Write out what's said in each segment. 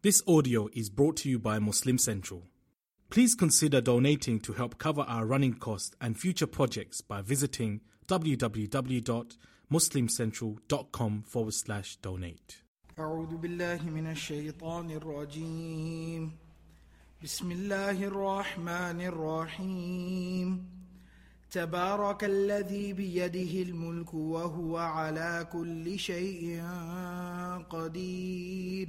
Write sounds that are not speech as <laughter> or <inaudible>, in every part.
This audio is brought to you by Muslim Central. Please consider donating to help cover our running costs and future projects by visiting www.muslimcentral.com forward slash donate. أعوذ بالله من الشيطان الرجيم بسم الله الرحمن الرحيم تبارك الذي بيده الملك وهو على كل شيء قدير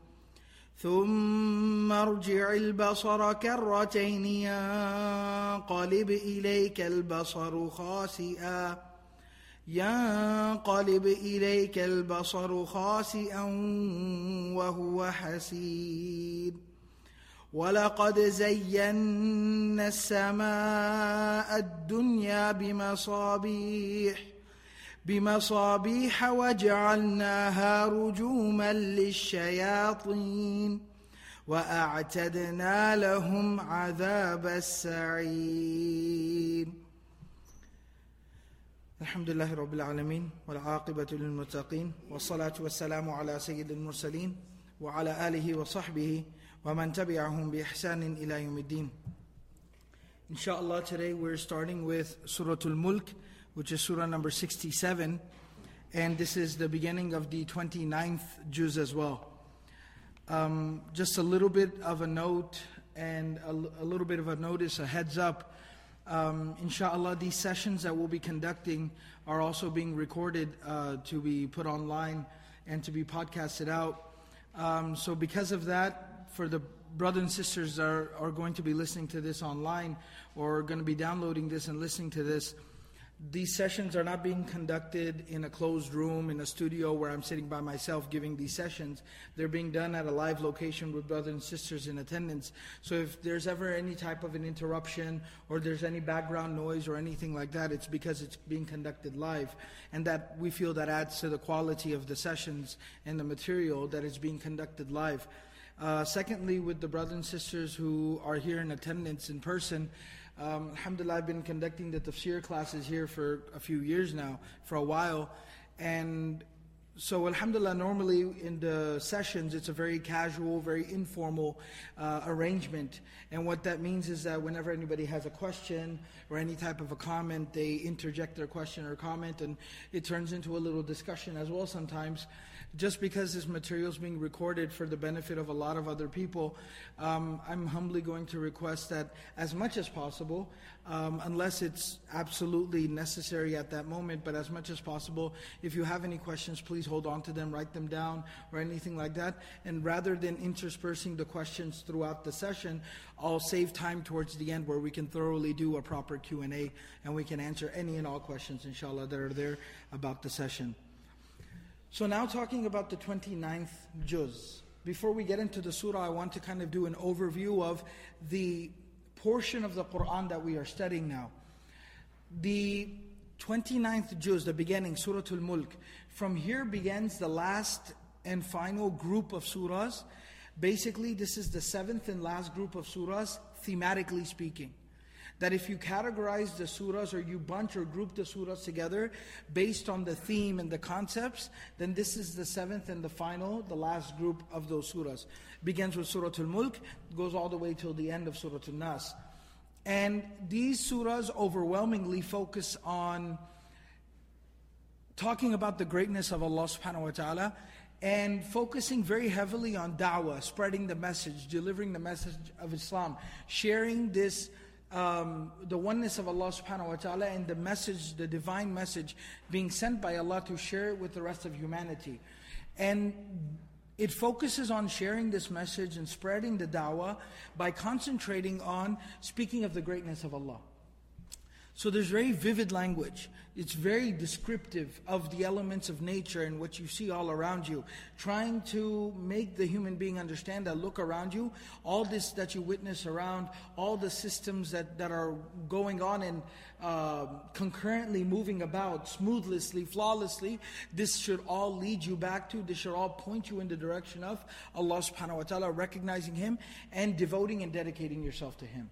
ثم ارجع البصر كرتين ينقلب إليك البصر خاسئا. ينقلب إليك البصر خاسئا وهو حسير. ولقد زينا السماء الدنيا بمصابيح بمصابيح وجعلناها رجوما للشياطين وأعتدنا لهم عذاب السعير. الحمد لله رب العالمين والعاقبة للمتقين والصلاة والسلام على سيد المرسلين وعلى آله وصحبه ومن تبعهم بإحسان إلى يوم الدين. Inshallah today we're starting with Surah Al-Mulk which is Surah number 67 and this is the beginning of the 29th juz as well. Um, just a little bit of a note and a, a little bit of a notice, a heads up. Um, inshallah, these sessions that we'll be conducting are also being recorded uh, to be put online and to be podcasted out. Um, so, because of that, for the brothers and sisters are, are going to be listening to this online or going to be downloading this and listening to this, these sessions are not being conducted in a closed room, in a studio where I'm sitting by myself giving these sessions. They're being done at a live location with brothers and sisters in attendance. So if there's ever any type of an interruption or there's any background noise or anything like that, it's because it's being conducted live. And that we feel that adds to the quality of the sessions and the material that is being conducted live. Uh, secondly, with the brothers and sisters who are here in attendance in person, um, alhamdulillah, I've been conducting the tafsir classes here for a few years now, for a while. And so, alhamdulillah, normally in the sessions, it's a very casual, very informal uh, arrangement. And what that means is that whenever anybody has a question or any type of a comment, they interject their question or comment, and it turns into a little discussion as well sometimes just because this material is being recorded for the benefit of a lot of other people, um, I'm humbly going to request that as much as possible, um, unless it's absolutely necessary at that moment, but as much as possible, if you have any questions, please hold on to them, write them down, or anything like that. And rather than interspersing the questions throughout the session, I'll save time towards the end where we can thoroughly do a proper Q&A and we can answer any and all questions, inshallah, that are there about the session. So now talking about the 29th juz. Before we get into the surah, I want to kind of do an overview of the portion of the Quran that we are studying now. The 29th juz, the beginning, Surah Al-Mulk, from here begins the last and final group of surahs. Basically, this is the seventh and last group of surahs, thematically speaking that if you categorize the surahs or you bunch or group the surahs together based on the theme and the concepts, then this is the seventh and the final, the last group of those surahs. Begins with Surah Al-Mulk, goes all the way till the end of Surah Al-Nas. And these surahs overwhelmingly focus on talking about the greatness of Allah subhanahu wa ta'ala and focusing very heavily on da'wah, spreading the message, delivering the message of Islam, sharing this um, the oneness of Allah subhanahu wa ta'ala and the message, the divine message being sent by Allah to share it with the rest of humanity. And it focuses on sharing this message and spreading the da'wah by concentrating on speaking of the greatness of Allah. So there's very vivid language. It's very descriptive of the elements of nature and what you see all around you. Trying to make the human being understand that look around you, all this that you witness around, all the systems that, that are going on and uh, concurrently moving about smoothly, flawlessly, this should all lead you back to, this should all point you in the direction of Allah subhanahu wa ta'ala, recognizing Him and devoting and dedicating yourself to Him.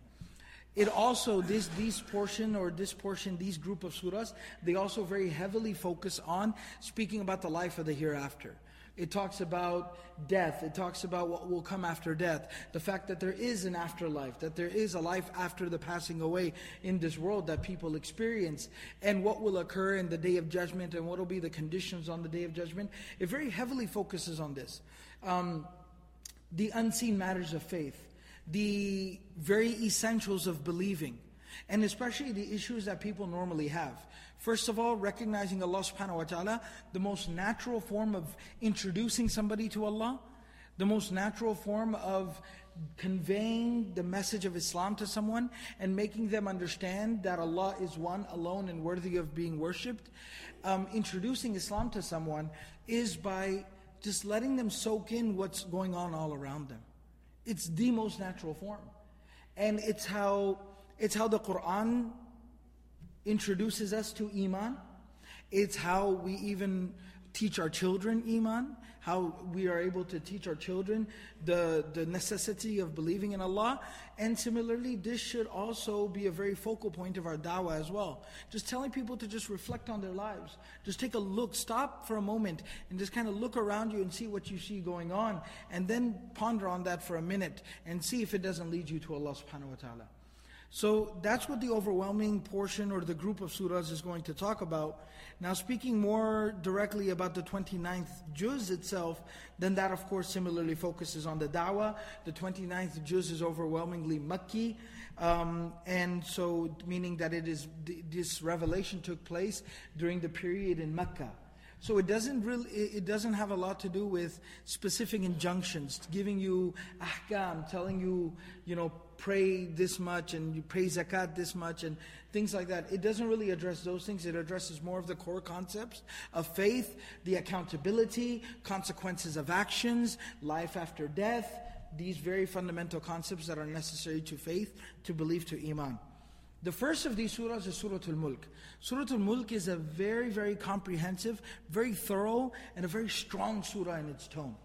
It also, this, these portion or this portion, these group of surahs, they also very heavily focus on speaking about the life of the hereafter. It talks about death. It talks about what will come after death. The fact that there is an afterlife, that there is a life after the passing away in this world that people experience, and what will occur in the day of judgment, and what will be the conditions on the day of judgment. It very heavily focuses on this. Um, the unseen matters of faith the very essentials of believing, and especially the issues that people normally have. First of all, recognizing Allah subhanahu wa ta'ala, the most natural form of introducing somebody to Allah, the most natural form of conveying the message of Islam to someone and making them understand that Allah is one, alone, and worthy of being worshipped. Um, introducing Islam to someone is by just letting them soak in what's going on all around them. It's the most natural form. And it's how, it's how the Quran introduces us to Iman. It's how we even teach our children Iman how we are able to teach our children the, the necessity of believing in Allah. And similarly, this should also be a very focal point of our da'wah as well. Just telling people to just reflect on their lives. Just take a look, stop for a moment, and just kind of look around you and see what you see going on. And then ponder on that for a minute and see if it doesn't lead you to Allah subhanahu wa ta'ala. So that's what the overwhelming portion or the group of surahs is going to talk about. Now, speaking more directly about the 29th juz itself, then that, of course, similarly focuses on the da'wah. The 29th juz is overwhelmingly Makki. Um, and so, meaning that it is this revelation took place during the period in Mecca. So it doesn't really, it doesn't have a lot to do with specific injunctions, giving you ahkam, telling you, you know, pray this much and you pay zakat this much and things like that. It doesn't really address those things. It addresses more of the core concepts of faith, the accountability, consequences of actions, life after death, these very fundamental concepts that are necessary to faith, to believe, to iman. The first of these surahs is Surah Al-Mulk. Surah Al-Mulk is a very, very comprehensive, very thorough, and a very strong surah in its tone.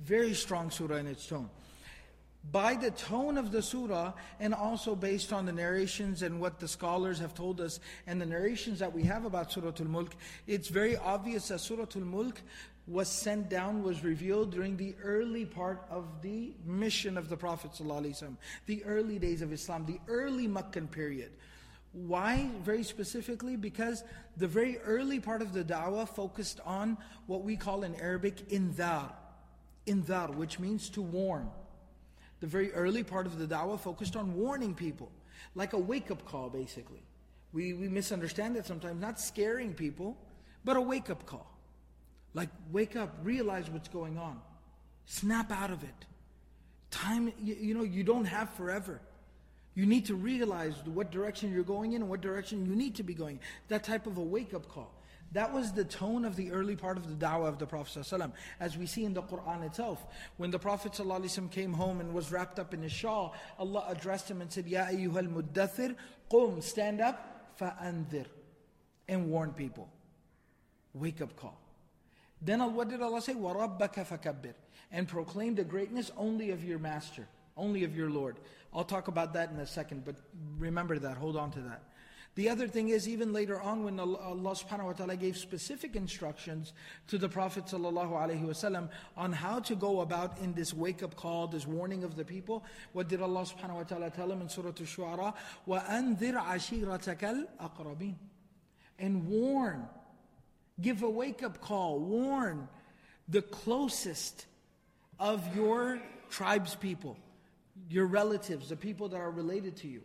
Very strong surah in its tone by the tone of the surah and also based on the narrations and what the scholars have told us and the narrations that we have about Surah Al-Mulk, it's very obvious that Surah Al-Mulk was sent down, was revealed during the early part of the mission of the Prophet ﷺ, the early days of Islam, the early Meccan period. Why, very specifically? Because the very early part of the da'wah focused on what we call in Arabic indhar. Indhar, which means to warn the very early part of the da'wah focused on warning people, like a wake up call, basically. We, we misunderstand that sometimes, not scaring people, but a wake up call. Like, wake up, realize what's going on, snap out of it. Time, you, you know, you don't have forever. You need to realize what direction you're going in and what direction you need to be going. That type of a wake up call. That was the tone of the early part of the da'wah of the Prophet ﷺ. As we see in the Quran itself, when the Prophet ﷺ came home and was wrapped up in his shawl, Allah addressed him and said, Ya ayyuhal muddathir, qum, stand up, fa'andir, and warn people. Wake up call. Then what did Allah say? وَرَبَّكَ فَكَبِّرْ And proclaim the greatness only of your master, only of your Lord. I'll talk about that in a second, but remember that, hold on to that. The other thing is, even later on, when Allah subhanahu wa ta'ala gave specific instructions to the Prophet sallallahu on how to go about in this wake up call, this warning of the people, what did Allah subhanahu wa ta'ala tell him in Surah Al Shu'ara? وَأَنذِرْ عَشِيرَتَكَ الْأَقْرَبِينَ And warn, give a wake up call, warn the closest of your tribe's people, your relatives, the people that are related to you.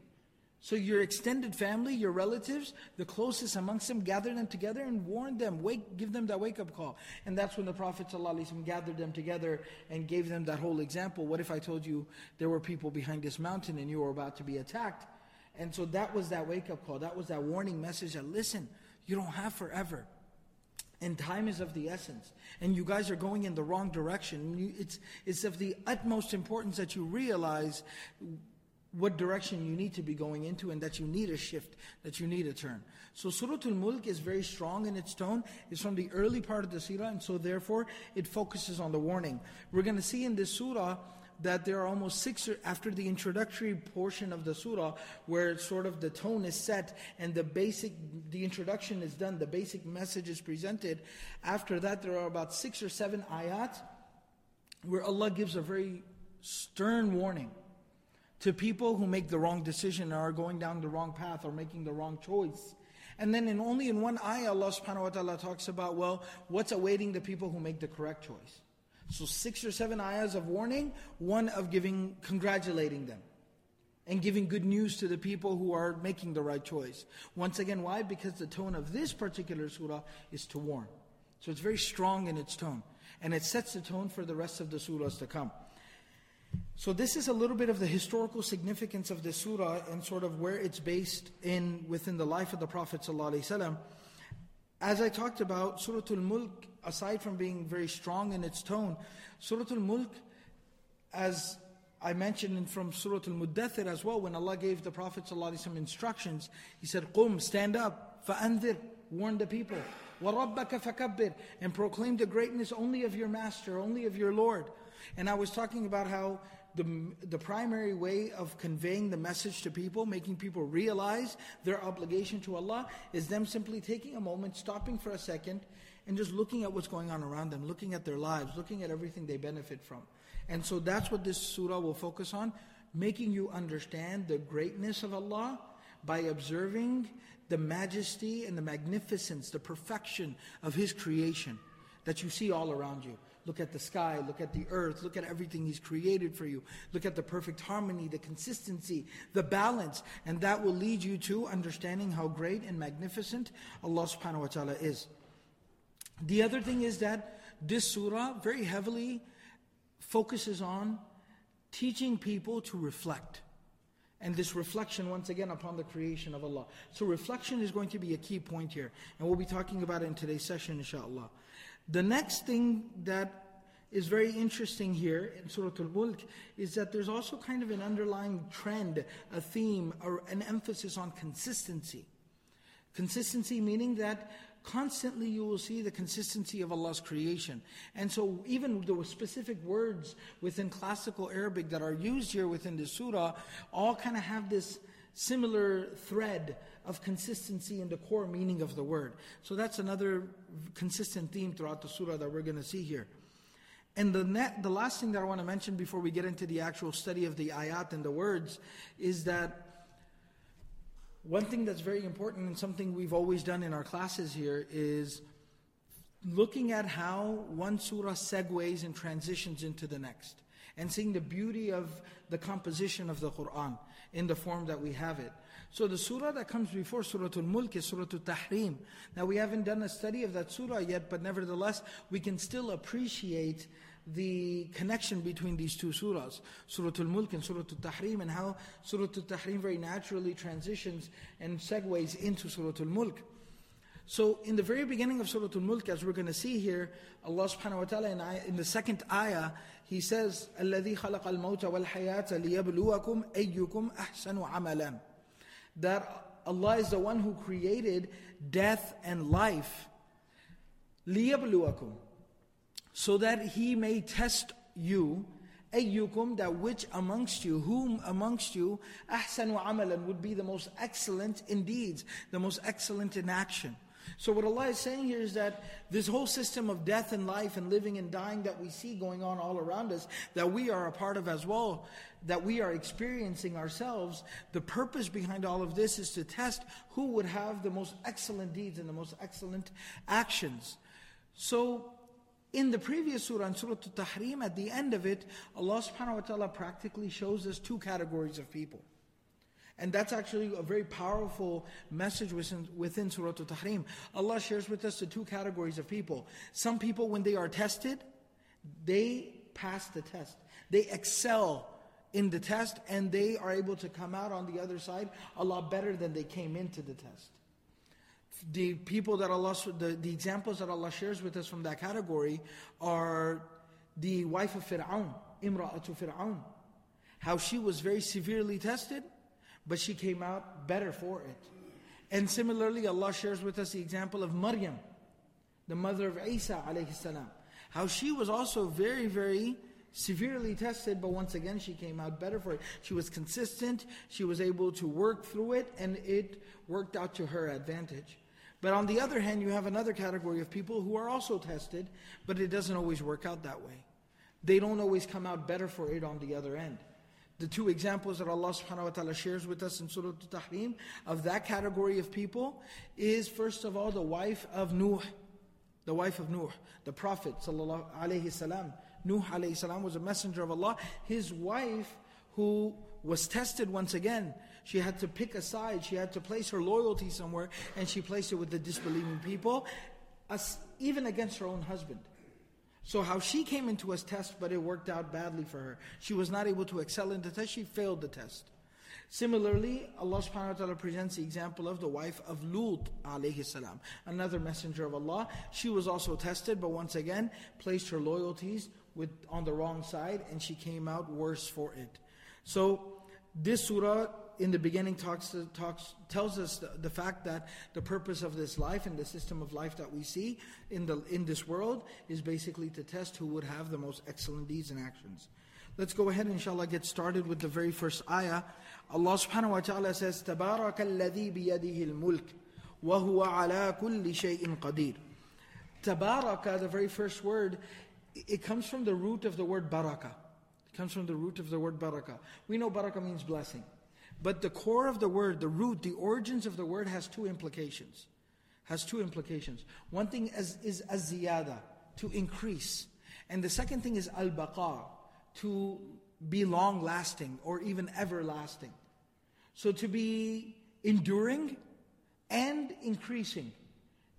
So your extended family, your relatives, the closest amongst them, gather them together and warn them, wake, give them that wake-up call. And that's when the Prophet ﷺ gathered them together and gave them that whole example. What if I told you there were people behind this mountain and you were about to be attacked? And so that was that wake up call. That was that warning message that listen, you don't have forever. And time is of the essence. And you guys are going in the wrong direction. It's, it's of the utmost importance that you realize what direction you need to be going into and that you need a shift, that you need a turn. So Surah Al-Mulk is very strong in its tone. It's from the early part of the surah and so therefore it focuses on the warning. We're going to see in this surah that there are almost six, after the introductory portion of the surah, where sort of the tone is set and the basic, the introduction is done, the basic message is presented. After that, there are about six or seven ayat where Allah gives a very stern warning to people who make the wrong decision or are going down the wrong path or making the wrong choice. And then in only in one ayah, Allah subhanahu wa ta'ala talks about, well, what's awaiting the people who make the correct choice. So six or seven ayahs of warning, one of giving, congratulating them. And giving good news to the people who are making the right choice. Once again, why? Because the tone of this particular surah is to warn. So it's very strong in its tone. And it sets the tone for the rest of the surahs to come. So this is a little bit of the historical significance of the surah and sort of where it's based in within the life of the Prophet ﷺ. As I talked about, Surah Al-Mulk, aside from being very strong in its tone, Surah Al-Mulk, as I mentioned from Surah Al-Muddathir as well, when Allah gave the Prophet ﷺ instructions, He said, Qum, stand up, fa'andir, warn the people. وَرَبَّكَ فَكَبِّرْ And proclaim the greatness only of your Master, only of your Lord. And I was talking about how the, the primary way of conveying the message to people, making people realize their obligation to Allah, is them simply taking a moment, stopping for a second, and just looking at what's going on around them, looking at their lives, looking at everything they benefit from. And so that's what this surah will focus on, making you understand the greatness of Allah by observing the majesty and the magnificence, the perfection of His creation that you see all around you. Look at the sky, look at the earth, look at everything He's created for you. Look at the perfect harmony, the consistency, the balance. And that will lead you to understanding how great and magnificent Allah subhanahu wa ta'ala is. The other thing is that this surah very heavily focuses on teaching people to reflect. And this reflection, once again, upon the creation of Allah. So, reflection is going to be a key point here. And we'll be talking about it in today's session, inshallah. The next thing that is very interesting here in Surah Al-Mulk is that there's also kind of an underlying trend, a theme, or an emphasis on consistency. Consistency meaning that constantly you will see the consistency of Allah's creation. And so even the specific words within classical Arabic that are used here within the surah all kind of have this similar thread of consistency in the core meaning of the word. So that's another consistent theme throughout the surah that we're going to see here. And the, net, the last thing that I want to mention before we get into the actual study of the ayat and the words is that one thing that's very important and something we've always done in our classes here is looking at how one surah segues and transitions into the next and seeing the beauty of the composition of the Quran in the form that we have it. So the surah that comes before Surah Al-Mulk is Surah Al-Tahrim. Now we haven't done a study of that surah yet, but nevertheless we can still appreciate the connection between these two surahs, Surah Al-Mulk and Surah Al-Tahrim, and how Surah Al-Tahrim very naturally transitions and segues into Surah Al-Mulk. So in the very beginning of Surah Al-Mulk, as we're going to see here, Allah subhanahu wa ta'ala in, in the second ayah, He says, الَّذِي خَلَقَ الْمَوْتَ وَالْحَيَاةَ لِيَبْلُوَكُمْ أَيُّكُمْ أَحْسَنُ عَمَلًا that Allah is the one who created death and life. لِيَبْلُوَكُمْ So that He may test you, أَيُّكُمْ That which amongst you, whom amongst you, أَحْسَنُ عَمَلًا Would be the most excellent in deeds, the most excellent in action. So what Allah is saying here is that this whole system of death and life and living and dying that we see going on all around us, that we are a part of as well, that we are experiencing ourselves, the purpose behind all of this is to test who would have the most excellent deeds and the most excellent actions. So in the previous surah, in Surah Al-Tahrim, at the end of it, Allah subhanahu wa ta'ala practically shows us two categories of people. And that's actually a very powerful message within, within Surah Al-Tahrim. Allah shares with us the two categories of people. Some people, when they are tested, they pass the test. They excel in the test and they are able to come out on the other side a lot better than they came into the test. The people that Allah, the, the examples that Allah shares with us from that category are the wife of Fir'aun, Imra'atu Fir'aun. How she was very severely tested, but she came out better for it. And similarly, Allah shares with us the example of Maryam, the mother of Isa alayhi salam. How she was also very, very severely tested, but once again she came out better for it. She was consistent, she was able to work through it, and it worked out to her advantage. But on the other hand, you have another category of people who are also tested, but it doesn't always work out that way. They don't always come out better for it on the other end. The two examples that Allah subhanahu wa ta'ala shares with us in Surah Al-Tahrim of that category of people is first of all the wife of Nuh. The wife of Nuh, the Prophet sallallahu alayhi salam. Nuh alayhi salam was a messenger of Allah. His wife who was tested once again. She had to pick a side. She had to place her loyalty somewhere and she placed it with the disbelieving people, even against her own husband. So how she came into a test, but it worked out badly for her. She was not able to excel in the test, she failed the test. Similarly, Allah subhanahu wa ta'ala presents the example of the wife of Lut alayhi salam, another messenger of Allah. She was also tested, but once again, placed her loyalties with, on the wrong side, and she came out worse for it. So, this surah in the beginning talks, talks tells us the, the, fact that the purpose of this life and the system of life that we see in, the, in this world is basically to test who would have the most excellent deeds and actions. Let's go ahead, inshallah, get started with the very first ayah. Allah subhanahu wa ta'ala says, تَبَارَكَ الَّذِي بِيَدِهِ الْمُلْكِ وَهُوَ عَلَى كُلِّ شَيْءٍ قَدِيرٌ Tabaraka, the very first word, it comes from the root of the word baraka. It comes from the root of the word baraka. We know baraka means blessing. But the core of the word, the root, the origins of the word has two implications. Has two implications. One thing is, is az-ziyada, to increase. And the second thing is al-baqa, to be long lasting or even everlasting. So to be enduring and increasing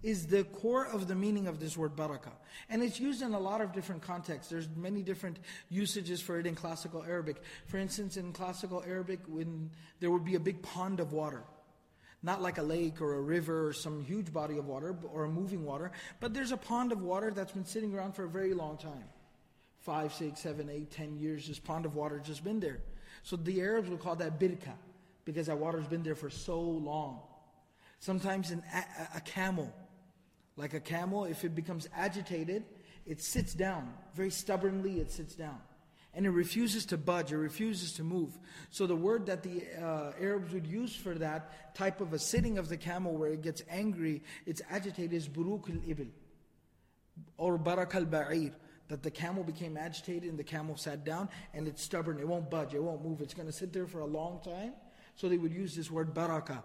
is the core of the meaning of this word barakah. And it's used in a lot of different contexts. There's many different usages for it in classical Arabic. For instance, in classical Arabic, when there would be a big pond of water, not like a lake or a river or some huge body of water or a moving water, but there's a pond of water that's been sitting around for a very long time. Five, six, seven, eight, ten years, this pond of water just been there. So the Arabs would call that birka, because that water's been there for so long. Sometimes an, a, a camel like a camel, if it becomes agitated, it sits down. Very stubbornly, it sits down. And it refuses to budge, it refuses to move. So the word that the uh, Arabs would use for that type of a sitting of the camel where it gets angry, it's agitated, is buruk al-ibil. Or barak al-ba'ir. That the camel became agitated and the camel sat down and it's stubborn, it won't budge, it won't move, it's going to sit there for a long time. So they would use this word baraka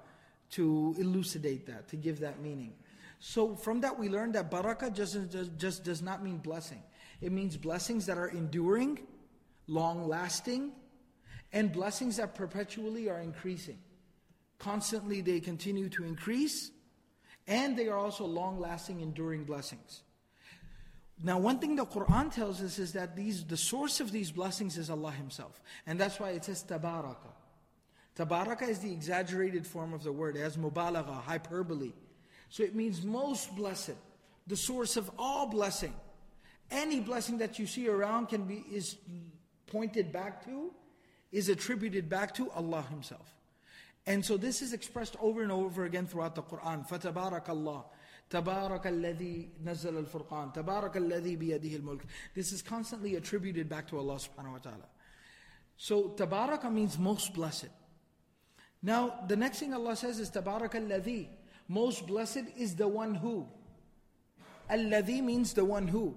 to elucidate that, to give that meaning. So from that we learn that barakah just, just does not mean blessing. It means blessings that are enduring, long lasting, and blessings that perpetually are increasing. Constantly they continue to increase, and they are also long lasting, enduring blessings. Now, one thing the Quran tells us is that these, the source of these blessings is Allah Himself. And that's why it says tabaraka. Tabaraka is the exaggerated form of the word, as mubalagha, hyperbole. So it means most blessed, the source of all blessing. Any blessing that you see around can be is pointed back to, is attributed back to Allah Himself. And so this is expressed over and over again throughout the Quran. فَتَبَارَكَ اللَّهِ تبارك الذي نزل الفرقان تبارك الذي بيده الملك This is constantly attributed back to Allah subhanahu wa ta'ala. So tabaraka means most blessed. Now the next thing Allah says is tabaraka الذي most blessed is the one who. Alladhi means the one who.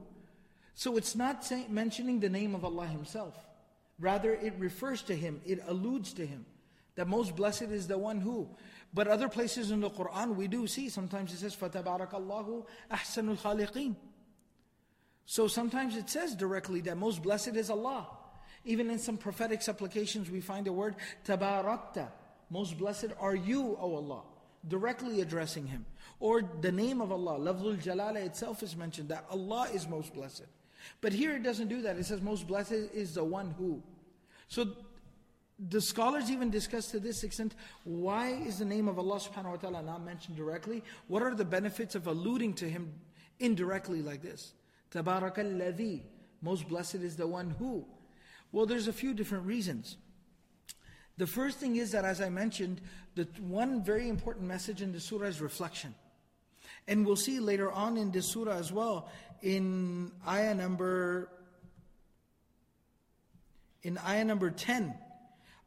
So it's not say, mentioning the name of Allah Himself. Rather, it refers to Him, it alludes to Him. That most blessed is the one who. But other places in the Quran, we do see, sometimes it says, فَتَبَارَكَ اللَّهُ أَحْسَنُ الْخَالِقِينَ So sometimes it says directly that most blessed is Allah. Even in some prophetic supplications, we find the word tabarakta. Most blessed are you, O Allah directly addressing Him. Or the name of Allah, Lafzul Jalala itself is mentioned that Allah is most blessed. But here it doesn't do that. It says most blessed is the one who. So the scholars even discuss to this extent why is the name of Allah subhanahu wa ta'ala not mentioned directly? What are the benefits of alluding to Him indirectly like this? Tabarakalladhi. Most blessed is the one who. Well, there's a few different reasons. The first thing is that, as I mentioned, the one very important message in the surah is reflection. And we'll see later on in this surah as well, in ayah number in ayah number 10,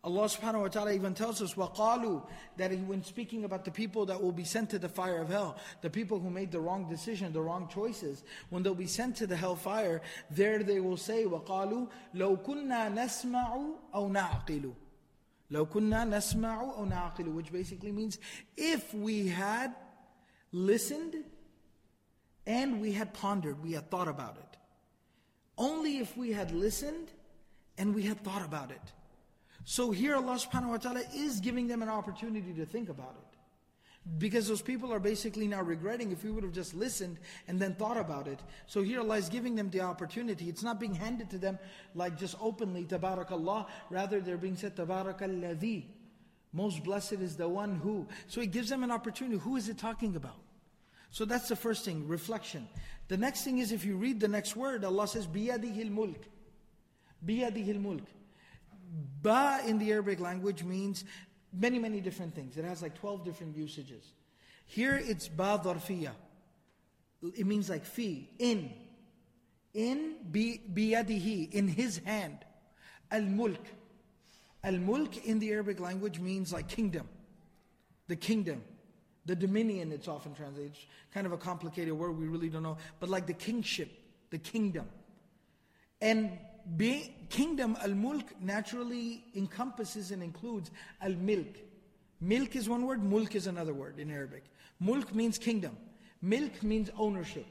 Allah subhanahu wa ta'ala even tells us, وَقَالُوا That when speaking about the people that will be sent to the fire of hell, the people who made the wrong decision, the wrong choices, when they'll be sent to the hellfire, there they will say, وَقَالُوا لَوْ كُنَّا نَسْمَعُ أَوْ نَعْقِلُ لَوْ كُنَّا نَسْمَعُ أَوْ نَعْقِلُ Which basically means, if we had listened and we had pondered, we had thought about it. Only if we had listened and we had thought about it. So here Allah subhanahu wa ta'ala is giving them an opportunity to think about it. Because those people are basically now regretting if we would have just listened and then thought about it. So here Allah is giving them the opportunity. It's not being handed to them like just openly, Tabarakallah. Rather, they're being said, Tabarakalladhi. Most blessed is the one who. So it gives them an opportunity. Who is it talking about? So that's the first thing, reflection. The next thing is if you read the next word, Allah says, Biyadihil mulk. Biyadihil mulk. Ba in the Arabic language means many, many different things. It has like 12 different usages. Here it's ba dharfiya. It means like fi, in. In biyadihi, in his hand. Al mulk. Al mulk in the Arabic language means like kingdom. The kingdom. The dominion, it's often translated. It's kind of a complicated word, we really don't know. But like the kingship, the kingdom. And being, kingdom, al-mulk, naturally encompasses and includes al-milk. Milk is one word, mulk is another word in Arabic. Mulk means kingdom. Milk means ownership.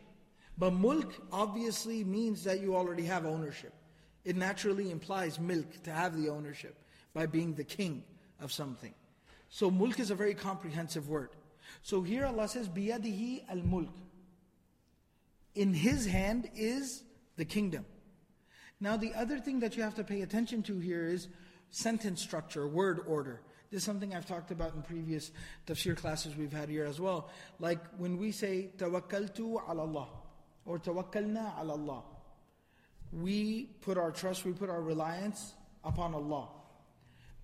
But mulk obviously means that you already have ownership. It naturally implies milk, to have the ownership, by being the king of something. So mulk is a very comprehensive word. So here Allah says, biyadihi al-mulk. In His hand is the kingdom. Now, the other thing that you have to pay attention to here is sentence structure, word order. This is something I've talked about in previous tafsir classes we've had here as well. Like when we say tawakkaltu ala Allah or tawakkalna ala Allah, we put our trust, we put our reliance upon Allah.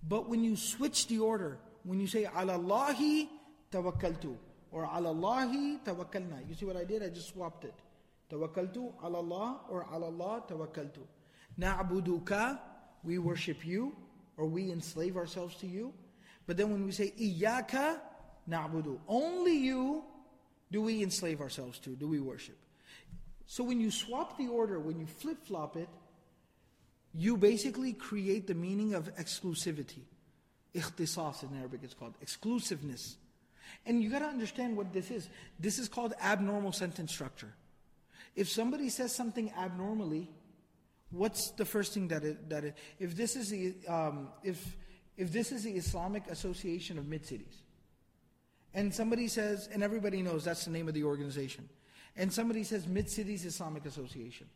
But when you switch the order, when you say ala Allahi tawakkaltu or ala Allahi tawakkalna, you see what I did? I just swapped it. Tawakkaltu ala Allah or ala Allah tawakkaltu. Na'buduka, we worship you, or we enslave ourselves to you. But then when we say iyaka na'budu, only you do we enslave ourselves to, do we worship. So when you swap the order, when you flip flop it, you basically create the meaning of exclusivity. Ikhtisas in Arabic it's called, exclusiveness. And you gotta understand what this is. This is called abnormal sentence structure. If somebody says something abnormally, What's the first thing that it, that it, if this is the um, if if this is the Islamic Association of Mid Cities, and somebody says, and everybody knows that's the name of the organization, and somebody says Mid Cities Islamic Association,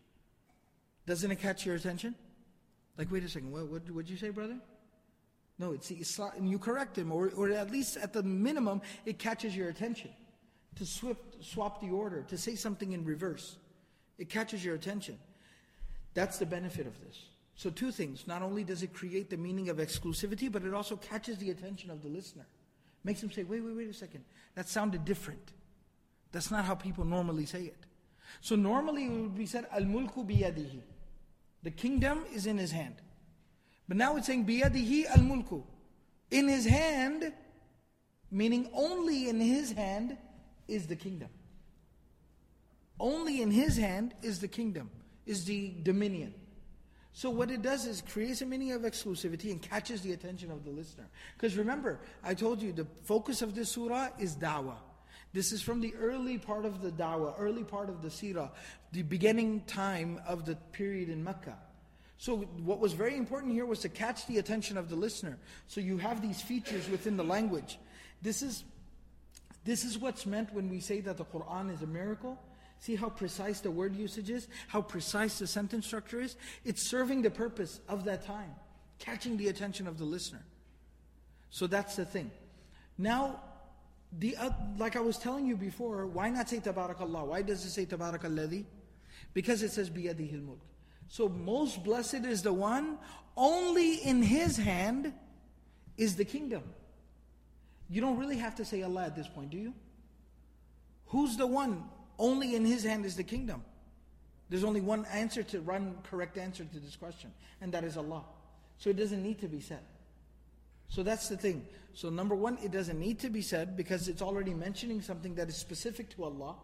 doesn't it catch your attention? Like, wait a second, what what would you say, brother? No, it's the Islam, and you correct him, or or at least at the minimum, it catches your attention. To swap, swap the order, to say something in reverse, it catches your attention. That's the benefit of this. So, two things. Not only does it create the meaning of exclusivity, but it also catches the attention of the listener. Makes them say, wait, wait, wait a second. That sounded different. That's not how people normally say it. So, normally it would be said, Al mulku biyadihi. The kingdom is in his hand. But now it's saying, biyadihi al mulku. In his hand, meaning only in his hand is the kingdom. Only in his hand is the kingdom is the dominion. So what it does is creates a meaning of exclusivity and catches the attention of the listener. Because remember, I told you the focus of this surah is da'wah. This is from the early part of the da'wah, early part of the seerah, the beginning time of the period in Mecca. So what was very important here was to catch the attention of the listener. So you have these features within the language. This is this is what's meant when we say that the Quran is a miracle. See how precise the word usage is? How precise the sentence structure is? It's serving the purpose of that time. catching the attention of the listener. So that's the thing. Now, the uh, like I was telling you before, why not say Tabarakallah? Why does it say Tabarakalladhi? Because it says Biyadihil mulk. So most blessed is the one, only in his hand is the kingdom. You don't really have to say Allah at this point, do you? Who's the one? Only in his hand is the kingdom. There's only one answer to one correct answer to this question, and that is Allah. So it doesn't need to be said. So that's the thing. So number one, it doesn't need to be said because it's already mentioning something that is specific to Allah.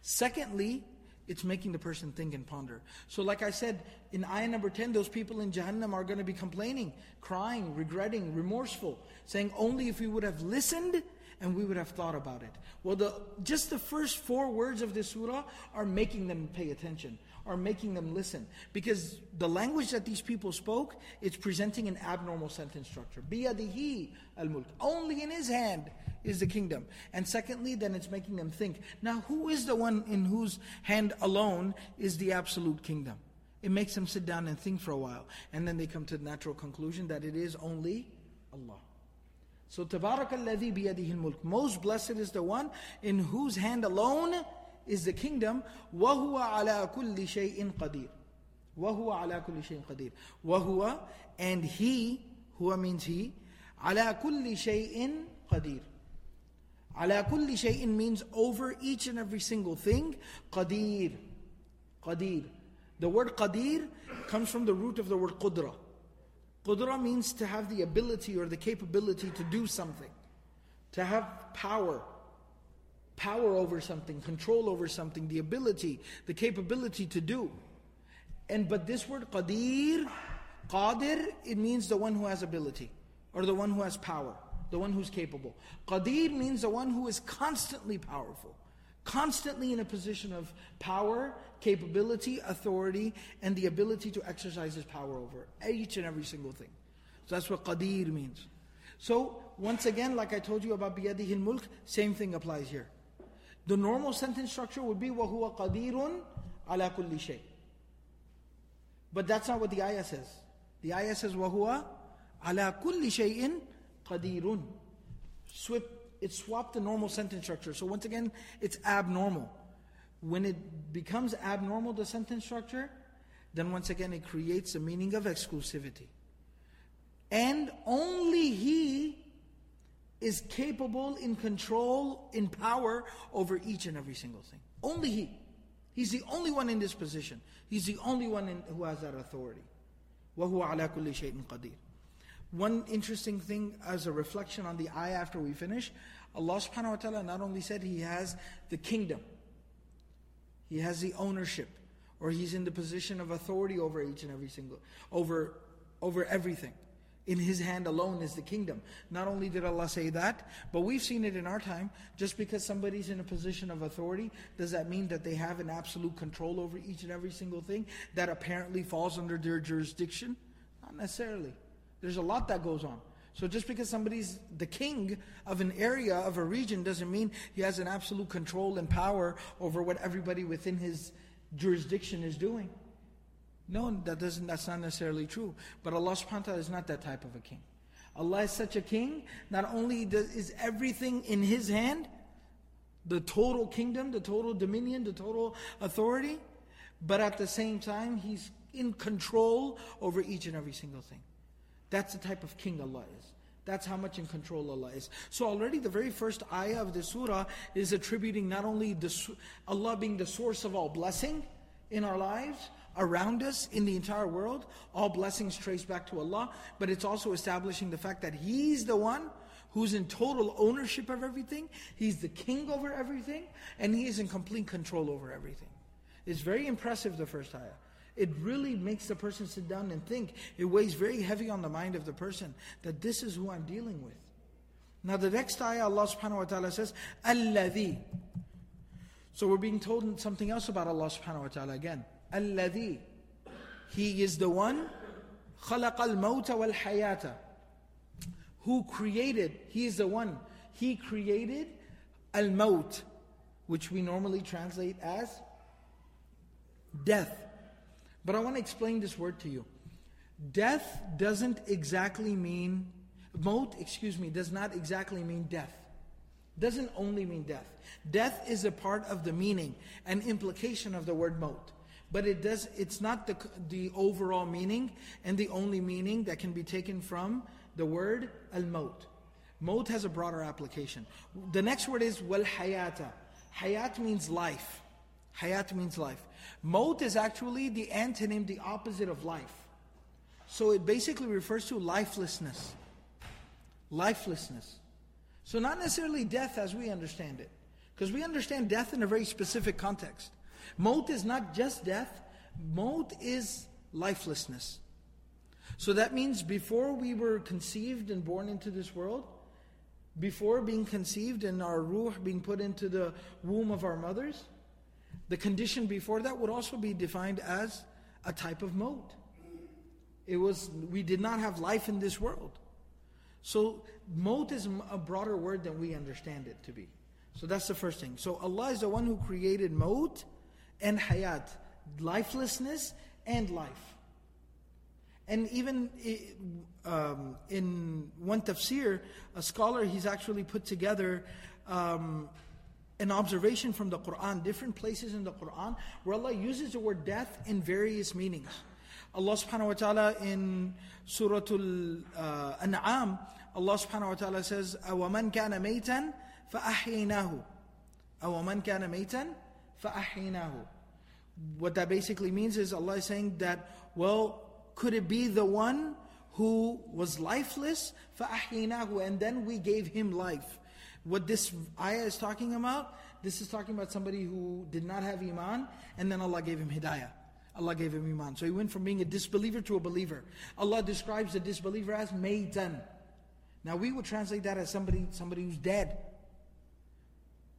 Secondly, it's making the person think and ponder. So like I said, in ayah number 10, those people in Jahannam are going to be complaining, crying, regretting, remorseful, saying, only if we would have listened and we would have thought about it. Well, the, just the first four words of this surah are making them pay attention, are making them listen. Because the language that these people spoke, it's presenting an abnormal sentence structure. Biyadihi al-mulk. Only in his hand is the kingdom. And secondly, then it's making them think, now who is the one in whose hand alone is the absolute kingdom? It makes them sit down and think for a while. And then they come to the natural conclusion that it is only Allah. So Tabarakalladhi biyadihi mulk. Most blessed is the one in whose hand alone is the kingdom. وَهُوَ عَلَى كُلِّ شَيْءٍ قَدِيرٍ وَهُوَ عَلَى كُلِّ شَيْءٍ قَدِيرٍ وَهُوَ and he, huwa means he, عَلَى كُلِّ شَيْءٍ قَدِيرٍ عَلَى كُلِّ شَيْءٍ means over each and every single thing. قَدِير قَدِير The word qadir comes from the root of the word qudra. Qudra means to have the ability or the capability to do something, to have power, power over something, control over something, the ability, the capability to do. And but this word qadir, qadir, it means the one who has ability or the one who has power, the one who's capable. Qadir means the one who is constantly powerful constantly in a position of power, capability, authority, and the ability to exercise his power over each and every single thing. So that's what qadir means. So, once again, like I told you about biyadihi mulk, same thing applies here. The normal sentence structure would be وَهُوَ قَدِيرٌ عَلَى كُلِّ شَيْءٍ But that's not what the ayah says. The ayah says وَهُوَ عَلَى كُلِّ شَيْءٍ قَدِيرٌ Swip it swapped the normal sentence structure. So once again, it's abnormal. When it becomes abnormal, the sentence structure, then once again it creates a meaning of exclusivity. And only He is capable in control, in power over each and every single thing. Only He. He's the only one in this position. He's the only one in, who has that authority. وَهُوَ عَلَى كُلِّ شَيْءٍ قَدِيرٌ one interesting thing as a reflection on the ayah after we finish, Allah subhanahu wa ta'ala not only said He has the kingdom, He has the ownership, or He's in the position of authority over each and every single, over, over everything. In His hand alone is the kingdom. Not only did Allah say that, but we've seen it in our time. Just because somebody's in a position of authority, does that mean that they have an absolute control over each and every single thing that apparently falls under their jurisdiction? Not necessarily. There's a lot that goes on. So just because somebody's the king of an area, of a region, doesn't mean he has an absolute control and power over what everybody within his jurisdiction is doing. No, that doesn't, that's not necessarily true. But Allah subhanahu wa ta'ala is not that type of a king. Allah is such a king, not only does, is everything in his hand, the total kingdom, the total dominion, the total authority, but at the same time, he's in control over each and every single thing. That's the type of king Allah is. That's how much in control Allah is. So already the very first ayah of the surah is attributing not only the, Allah being the source of all blessing in our lives, around us, in the entire world, all blessings trace back to Allah, but it's also establishing the fact that He's the one who's in total ownership of everything, He's the king over everything, and He is in complete control over everything. It's very impressive, the first ayah it really makes the person sit down and think. It weighs very heavy on the mind of the person that this is who I'm dealing with. Now the next ayah, Allah subhanahu wa ta'ala says, Alladhi. So we're being told something else about Allah subhanahu wa ta'ala again. Alladhi. He is the one, خلق الموت والحياة. Who created, He is the one. He created al-maut, which we normally translate as death. But I want to explain this word to you. Death doesn't exactly mean, maut, excuse me, does not exactly mean death. Doesn't only mean death. Death is a part of the meaning and implication of the word maut. But it does, it's not the, the overall meaning and the only meaning that can be taken from the word al-maut. Maut has a broader application. The next word is wal hayata. Hayat means life. Hayat means life. Maut is actually the antonym, the opposite of life. So it basically refers to lifelessness. Lifelessness. So not necessarily death as we understand it. Because we understand death in a very specific context. Maut is not just death, maut is lifelessness. So that means before we were conceived and born into this world, before being conceived and our ruh being put into the womb of our mothers, the condition before that would also be defined as a type of maut. It was, we did not have life in this world. So, maut is a broader word than we understand it to be. So, that's the first thing. So, Allah is the one who created maut and hayat, lifelessness and life. And even um, in one tafsir, a scholar, he's actually put together um, an observation from the Quran, different places in the Quran, where Allah uses the word death in various meanings. Allah subhanahu wa ta'ala in Surah Al-An'am, Allah subhanahu wa ta'ala says, أَوَمَنْ كَانَ مَيْتًا فَأَحْيِينَاهُ أَوَمَنْ كَانَ مَيْتًا فَأَحْيِينَاهُ What that basically means is Allah is saying that, well, could it be the one who was lifeless? فَأَحْيِينَاهُ And then we gave him life. What this ayah is talking about, this is talking about somebody who did not have iman, and then Allah gave him hidayah. Allah gave him iman. So he went from being a disbeliever to a believer. Allah describes the disbeliever as maytan. Now we would translate that as somebody, somebody who's dead.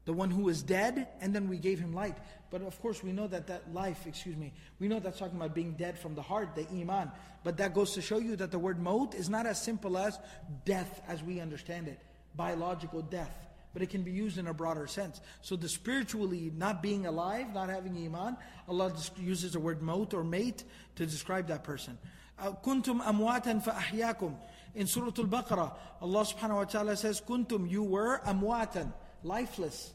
The one who is dead, and then we gave him light. But of course, we know that that life, excuse me, we know that's talking about being dead from the heart, the iman. But that goes to show you that the word maut is not as simple as death as we understand it, biological death. But it can be used in a broader sense. So the spiritually not being alive, not having iman, Allah uses the word maut or mate to describe that person. كنتم أمواتا فأحياكم in Surah Al-Baqarah, Allah subhanahu wa ta'ala says, Kuntum, you were amwatan, lifeless.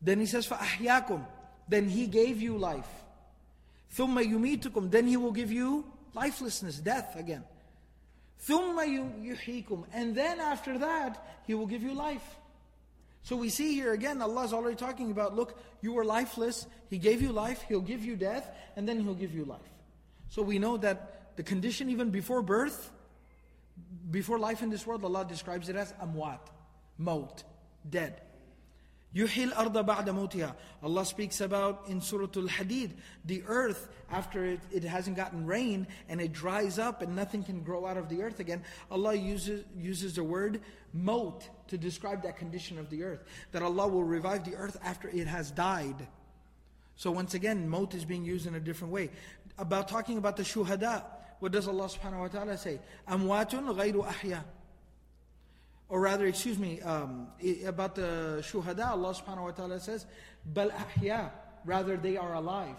Then He says, فَأَحْيَاكُمْ Then He gave you life. ثُمَّ يُمِيتُكُمْ Then He will give you lifelessness, death again. ثُمَّ يُحْيِيكُمْ And then after that, He will give you life. So we see here again, Allah is already talking about, look, you were lifeless, He gave you life, He'll give you death, and then He'll give you life. So we know that the condition even before birth before life in this world, Allah describes it as amwat, maut, dead. Yuhil arda ba'da mutiha. Allah speaks about in Surah Al-Hadid, the earth, after it, it hasn't gotten rain and it dries up and nothing can grow out of the earth again, Allah uses, uses the word maut to describe that condition of the earth. That Allah will revive the earth after it has died. So once again, maut is being used in a different way. About talking about the shuhada. What does Allah subhanahu wa ta'ala say? Amwatun ghayru ahya. Or rather, excuse me, um, about the shuhada, Allah subhanahu wa ta'ala says, bal ahya. Rather, they are alive.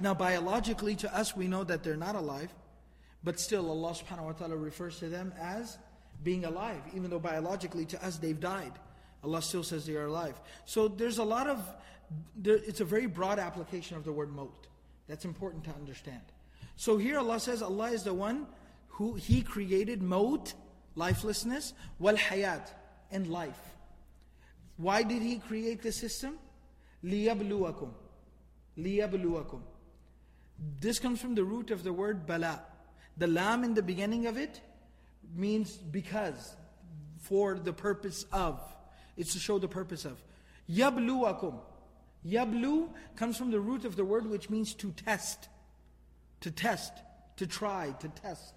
Now, biologically, to us, we know that they're not alive. But still, Allah subhanahu wa ta'ala refers to them as being alive. Even though biologically, to us, they've died. Allah still says they are alive. So there's a lot of, there, it's a very broad application of the word maut. That's important to understand. So here Allah says Allah is the one who He created maut, lifelessness, wal hayat, and life. Why did He create the system? لِيَبْلُوَكُمْ لِيَبْلُوَكُمْ This comes from the root of the word bala. The lam in the beginning of it means because, for the purpose of. It's to show the purpose of. Yabluwakum. Yablu comes from the root of the word which means to test to test, to try, to test.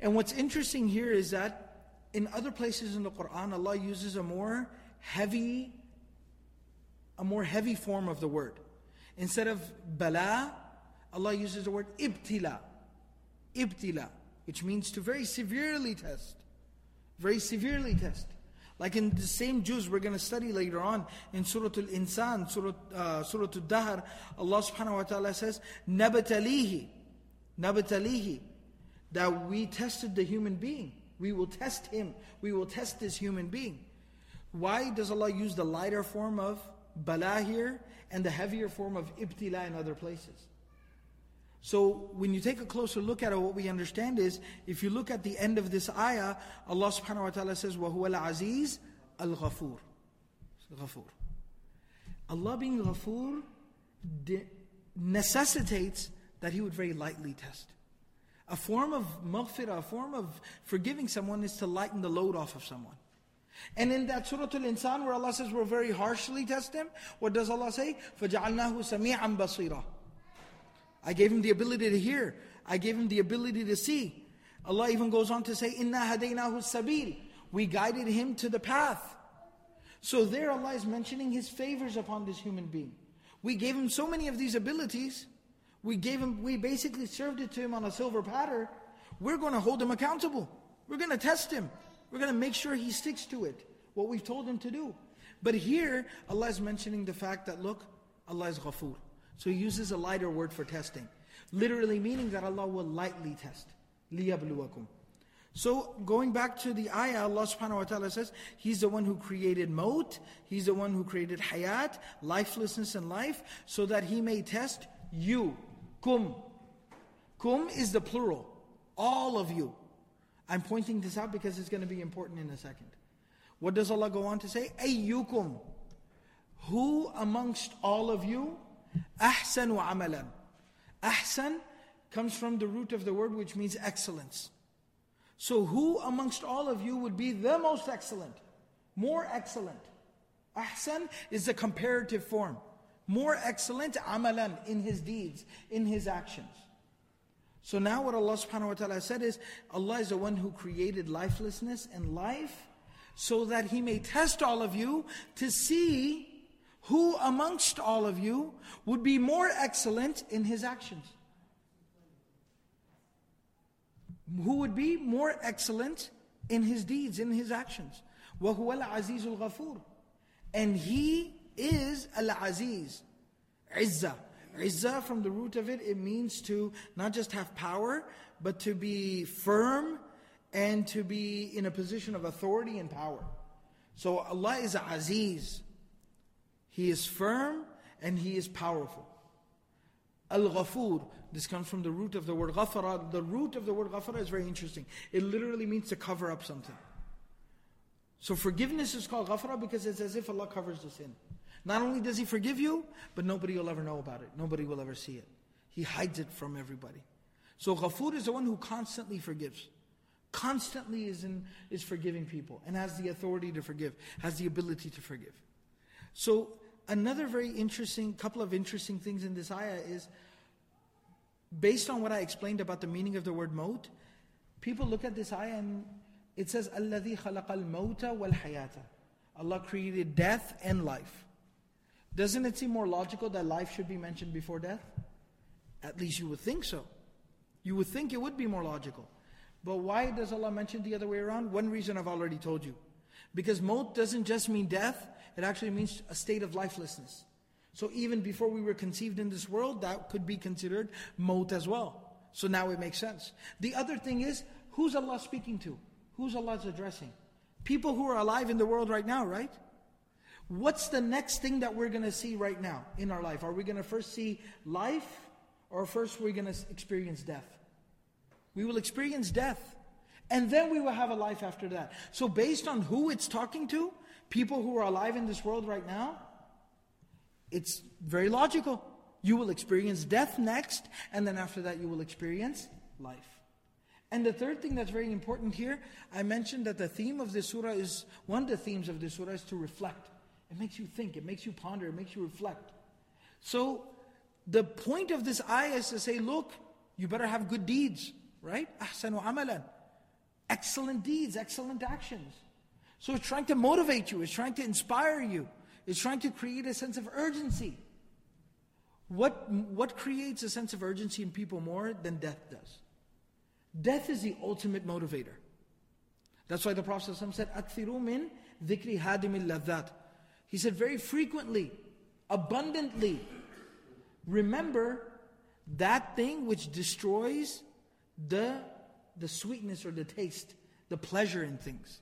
And what's interesting here is that in other places in the Quran, Allah uses a more heavy, a more heavy form of the word. Instead of bala, Allah uses the word ibtila. Ibtila, which means to very severely test. Very severely test. Like in the same Juz we're going to study later on in Surah Al-Insan, Surah, uh, Surah Al-Dahr, Allah subhanahu wa ta'ala says, نَبَتَلِيهِ نَبَتَلِيهِ That we tested the human being. We will test him. We will test this human being. Why does Allah use the lighter form of bala here and the heavier form of ibtila in other places? So when you take a closer look at it, what we understand is, if you look at the end of this ayah, Allah subhanahu wa ta'ala says, وَهُوَ الْعَزِيزُ الْغَفُورُ Ghafur. Allah being Ghafur necessitates that He would very lightly test. A form of maghfirah, a form of forgiving someone is to lighten the load off of someone. And in that Surah Al-Insan where Allah says we'll very harshly test him, what does Allah say? فَجَعَلْنَاهُ سَمِيعًا بَصِيرًا I gave him the ability to hear. I gave him the ability to see. Allah even goes on to say, "Inna hadaynahu sabil." We guided him to the path. So there Allah is mentioning His favors upon this human being. We gave him so many of these abilities. We gave him, we basically served it to him on a silver platter. We're going to hold him accountable. We're going to test him. We're going to make sure he sticks to it, what we've told him to do. But here, Allah is mentioning the fact that, look, Allah is ghafoor. So he uses a lighter word for testing. Literally meaning that Allah will lightly test. لِيَبْلُوَكُمْ so going back to the ayah, Allah subhanahu wa ta'ala says, He's the one who created maut, He's the one who created hayat, lifelessness and life, so that He may test you. Kum. Kum is the plural. All of you. I'm pointing this out because it's going to be important in a second. What does Allah go on to say? Ayyukum. Who amongst all of you? Ahsanu amalan. Ahsan comes from the root of the word which means excellence. So, who amongst all of you would be the most excellent? More excellent. Ahsan is the comparative form More excellent amalan in his deeds, in his actions. So now what Allah subhanahu wa ta'ala said is, Allah is the one who created lifelessness and life so that He may test all of you to see who amongst all of you would be more excellent in His actions. who would be more excellent in his deeds, in his actions. وَهُوَ الْعَزِيزُ الْغَفُورُ And he is Al-Aziz. Izzah. Izzah from the root of it, it means to not just have power, but to be firm and to be in a position of authority and power. So Allah is Aziz. He is firm and He is powerful. Al-Ghafur, this comes from the root of the word ghafara. The root of the word ghafara is very interesting. It literally means to cover up something. So forgiveness is called ghafara because it's as if Allah covers the sin. Not only does He forgive you, but nobody will ever know about it. Nobody will ever see it. He hides it from everybody. So Ghafur is the one who constantly forgives. Constantly is, in, is forgiving people and has the authority to forgive, has the ability to forgive. So another very interesting, couple of interesting things in this ayah is based on what I explained about the meaning of the word maut, people look at this ayah and it says, Allah created death and life. Doesn't it seem more logical that life should be mentioned before death? At least you would think so. You would think it would be more logical. But why does Allah mention the other way around? One reason I've already told you. Because maut doesn't just mean death, it actually means a state of lifelessness. So even before we were conceived in this world, that could be considered maut as well. So now it makes sense. The other thing is, who's Allah speaking to? Who's Allah addressing? People who are alive in the world right now, right? What's the next thing that we're going to see right now in our life? Are we going to first see life or first we're going to experience death? We will experience death. And then we will have a life after that. So based on who it's talking to, people who are alive in this world right now, it's very logical. You will experience death next, and then after that, you will experience life. And the third thing that's very important here, I mentioned that the theme of this surah is one of the themes of this surah is to reflect. It makes you think, it makes you ponder, it makes you reflect. So, the point of this ayah is to say, look, you better have good deeds, right? Ahsanu amalan. Excellent deeds, excellent actions. So it's trying to motivate you, it's trying to inspire you. It's trying to create a sense of urgency. What, what creates a sense of urgency in people more than death does? Death is the ultimate motivator. That's why the Prophet said, أَكْثِرُوا مِنْ ذِكْرِ هَادِمِ اللَّذَّاتِ he said very frequently, abundantly, remember that thing which destroys the, the sweetness or the taste, the pleasure in things.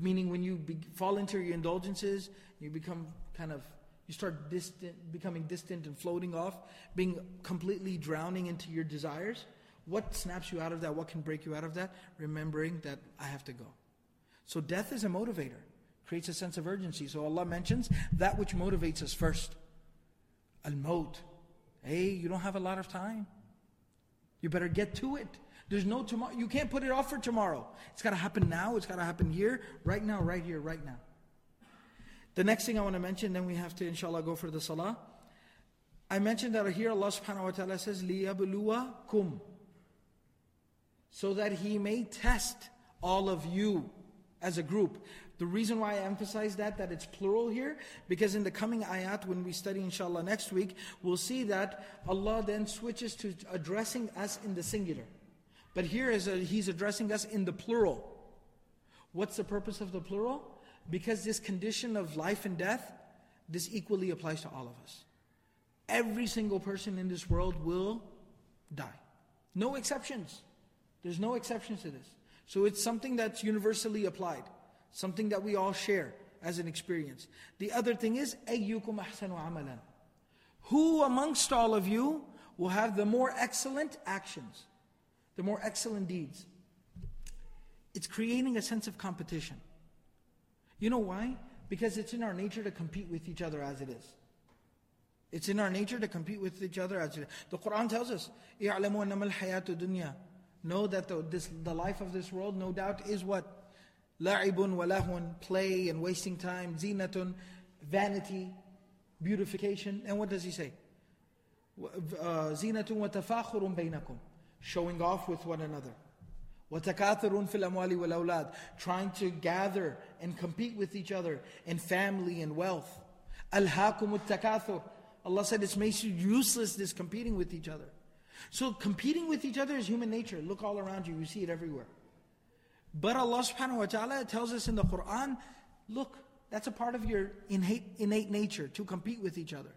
Meaning when you be, fall into your indulgences, you become kind of, you start distant, becoming distant and floating off, being completely drowning into your desires. What snaps you out of that? What can break you out of that? Remembering that I have to go. So death is a motivator, creates a sense of urgency. So Allah mentions that which motivates us first. Al-maut. Hey, you don't have a lot of time. You better get to it. There's no tomorrow. You can't put it off for tomorrow. It's got to happen now. It's got to happen here, right now, right here, right now. The next thing I want to mention, then we have to, inshallah, go for the salah. I mentioned that here Allah subhanahu wa ta'ala says, kum, So that He may test all of you as a group. The reason why I emphasize that, that it's plural here, because in the coming ayat, when we study inshallah next week, we'll see that Allah then switches to addressing us in the singular. But here is a, He's addressing us in the plural. What's the purpose of the plural? Because this condition of life and death, this equally applies to all of us. Every single person in this world will die. No exceptions. There's no exceptions to this. So it's something that's universally applied something that we all share as an experience. The other thing is, أَيُّكُمْ أَحْسَنُ عَمَلًا Who amongst all of you will have the more excellent actions, the more excellent deeds? It's creating a sense of competition. You know why? Because it's in our nature to compete with each other as it is. It's in our nature to compete with each other as it is. The Quran tells us, اِعْلَمُوا أَنَّمَا الْحَيَاةُ دُنْيَا Know that the, this, the life of this world, no doubt, is what? La'ibun walahun, play and wasting time. Zinatun, vanity, beautification. And what does he say? Uh, zinatun wa tafakhurun baynakum. Showing off with one another. وَتَكَاثُرٌ فِي الْأَمْوَالِ وَالْأَوْلَادِ Trying to gather and compete with each other in family and wealth. أَلْهَاكُمُ التَّكَاثُرُ Allah said it's makes you useless this competing with each other. So competing with each other is human nature. Look all around you, you see it everywhere. But Allah subhanahu wa ta'ala tells us in the Quran, look, that's a part of your innate, innate nature to compete with each other.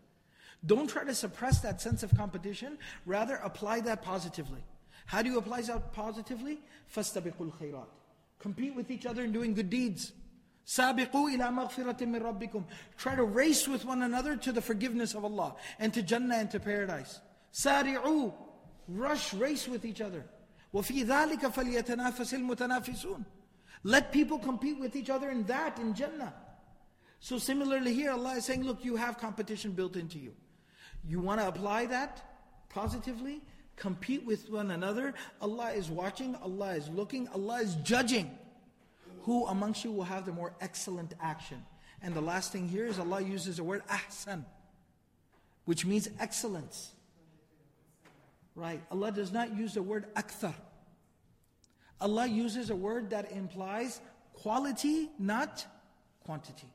Don't try to suppress that sense of competition, rather apply that positively. How do you apply that positively? فَاسْتَبِقُوا الْخَيْرَاتِ Compete with each other in doing good deeds. سَابِقُوا إِلَى مَغْفِرَةٍ مِّن رَبِّكُمْ Try to race with one another to the forgiveness of Allah and to Jannah and to paradise. سَارِعُوا Rush, race with each other. وَفِي ذَلِكَ فَلْيَتَنَافَسِ الْمُتَنَافِسُونَ Let people compete with each other in that, in Jannah. So similarly here, Allah is saying, look, you have competition built into you. You want to apply that positively? Compete with one another. Allah is watching, Allah is looking, Allah is judging. Who amongst you will have the more excellent action? And the last thing here is Allah uses the word ahsan, which means excellence. Right. Allah does not use the word akthar. Allah uses a word that implies quality, not quantity.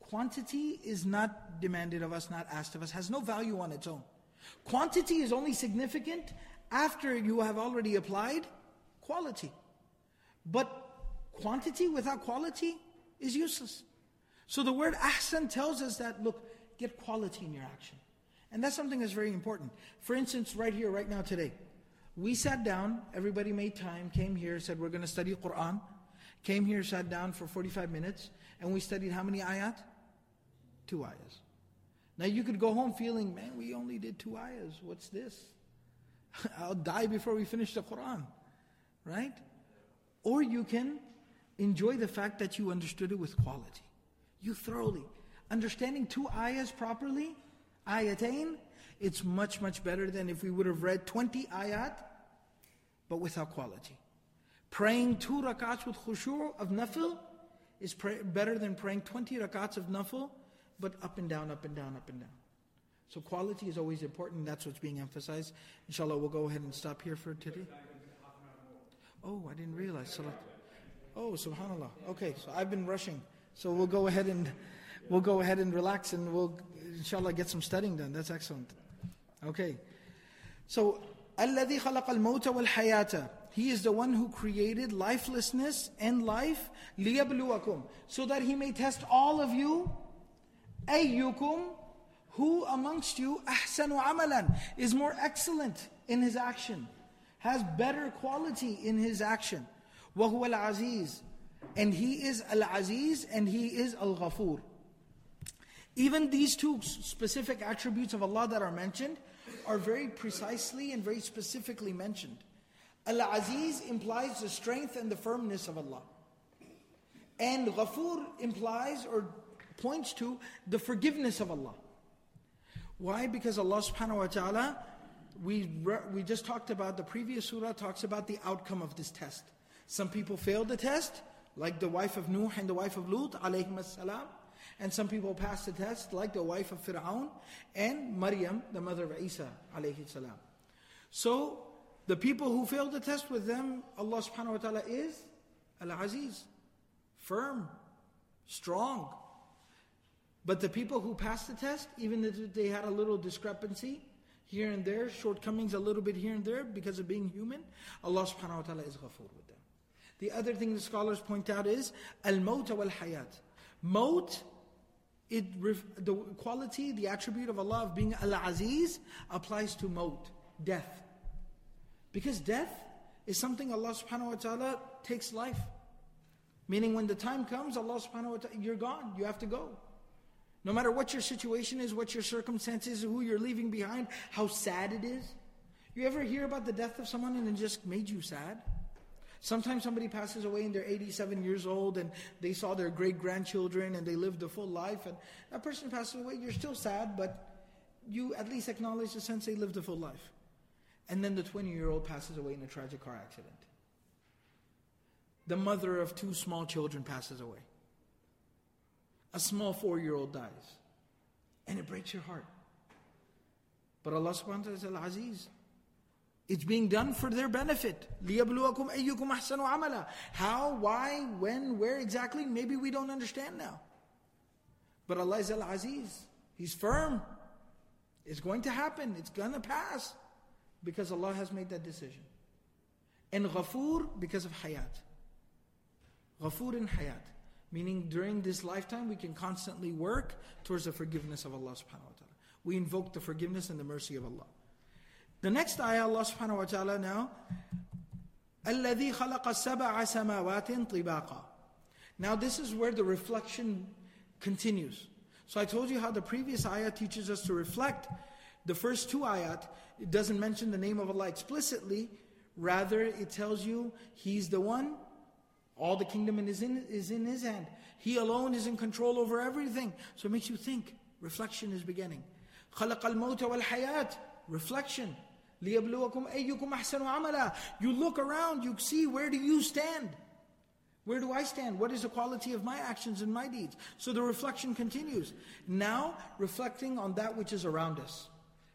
Quantity is not demanded of us, not asked of us, has no value on its own. Quantity is only significant after you have already applied quality. But quantity without quality is useless. So the word ahsan tells us that, look, get quality in your action. And that's something that's very important. For instance, right here, right now, today, we sat down, everybody made time, came here, said we're going to study Quran, came here, sat down for 45 minutes, and we studied how many ayat? Two ayahs. Now you could go home feeling, man, we only did two ayahs. What's this? <laughs> I'll die before we finish the Quran. Right? Or you can enjoy the fact that you understood it with quality. You thoroughly. Understanding two ayahs properly ayatain, it's much, much better than if we would have read 20 ayat, but without quality. Praying two rakats with khushu' of nafil is pray- better than praying 20 rakats of nafil, but up and down, up and down, up and down. So quality is always important. That's what's being emphasized. Inshallah, we'll go ahead and stop here for today. Oh, I didn't realize. Oh, subhanallah. Okay, so I've been rushing. So we'll go ahead and we'll go ahead and relax and we'll inshallah get some studying done. That's excellent. Okay. So, الَّذِي خَلَقَ الْمَوْتَ وَالْحَيَاةَ He is the one who created lifelessness and life لِيَبْلُوَكُمْ So that He may test all of you أَيُّكُمْ Who amongst you ahsanu amalan is more excellent in his action, has better quality in his action? وهو العزيز and he is al-aziz and he is al-ghafur. even these two specific attributes of Allah that are mentioned are very precisely and very specifically mentioned. Al-aziz implies the strength and the firmness of Allah. And ghafur implies or points to the forgiveness of Allah. Why? Because Allah subhanahu wa ta'ala, we, we just talked about, the previous surah talks about the outcome of this test. Some people failed the test, like the wife of Nuh and the wife of Lut, alayhim salam. And some people passed the test, like the wife of Fir'aun and Maryam, the mother of Isa, alayhi salam. So, the people who failed the test with them, Allah subhanahu wa ta'ala is Al-Aziz, firm, strong. But the people who passed the test, even if they had a little discrepancy here and there, shortcomings a little bit here and there because of being human, Allah subhanahu wa ta'ala is ghafoor with them. The other thing the scholars point out is al-maut wal-hayat. Maut, it, the quality, the attribute of Allah of being al-aziz applies to maut, death. Because death is something Allah subhanahu wa ta'ala takes life. Meaning when the time comes, Allah subhanahu wa ta'ala, you're gone, you have to go. No matter what your situation is, what your circumstances, who you're leaving behind, how sad it is. You ever hear about the death of someone and it just made you sad? Sometimes somebody passes away and they're 87 years old and they saw their great grandchildren and they lived a full life and that person passes away, you're still sad, but you at least acknowledge the sense they lived a full life. And then the 20 year old passes away in a tragic car accident. The mother of two small children passes away a small four year old dies. And it breaks your heart. But Allah subhanahu wa ta'ala Aziz. It's being done for their benefit. لِيَبْلُوَكُمْ أَيُّكُمْ أَحْسَنُ عَمَلًا How, why, when, where exactly, maybe we don't understand now. But Allah is Al-Aziz. He's firm. It's going to happen. It's going to pass. Because Allah has made that decision. And Ghafur because of Hayat. Ghafur and Hayat. Meaning during this lifetime we can constantly work towards the forgiveness of Allah subhanahu wa ta'ala. We invoke the forgiveness and the mercy of Allah. The next ayah Allah subhanahu wa ta'ala now الذي خلق سبع سماوات طباقا Now this is where the reflection continues. So I told you how the previous ayah teaches us to reflect. The first two ayat, it doesn't mention the name of Allah explicitly. Rather, it tells you He's the one all the kingdom is in, is in His hand. He alone is in control over everything. So it makes you think. Reflection is beginning. خلق الموت والحياة Reflection. ليبلوكم أيكم أحسن عملا You look around, you see where do you stand? Where do I stand? What is the quality of my actions and my deeds? So the reflection continues. Now, reflecting on that which is around us.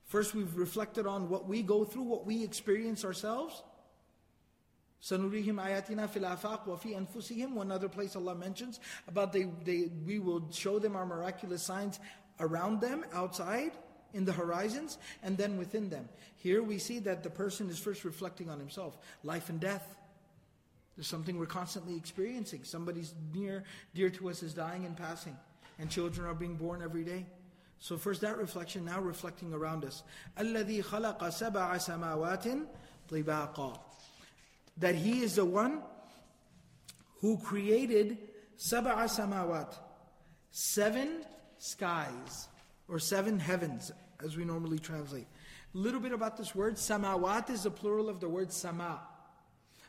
First, we've reflected on what we go through, what we experience ourselves. سنريهم آياتنا في الآفاق وفي أنفسهم One other place Allah mentions about they, they, we will show them our miraculous signs around them, outside, in the horizons, and then within them. Here we see that the person is first reflecting on himself. Life and death. There's something we're constantly experiencing. Somebody's near, dear to us is dying and passing. And children are being born every day. So first that reflection, now reflecting around us. الذي خلق سبع سماوات طباقا that He is the one who created sab'a samawat, seven skies, or seven heavens, as we normally translate. A little bit about this word. Samawat is the plural of the word sama.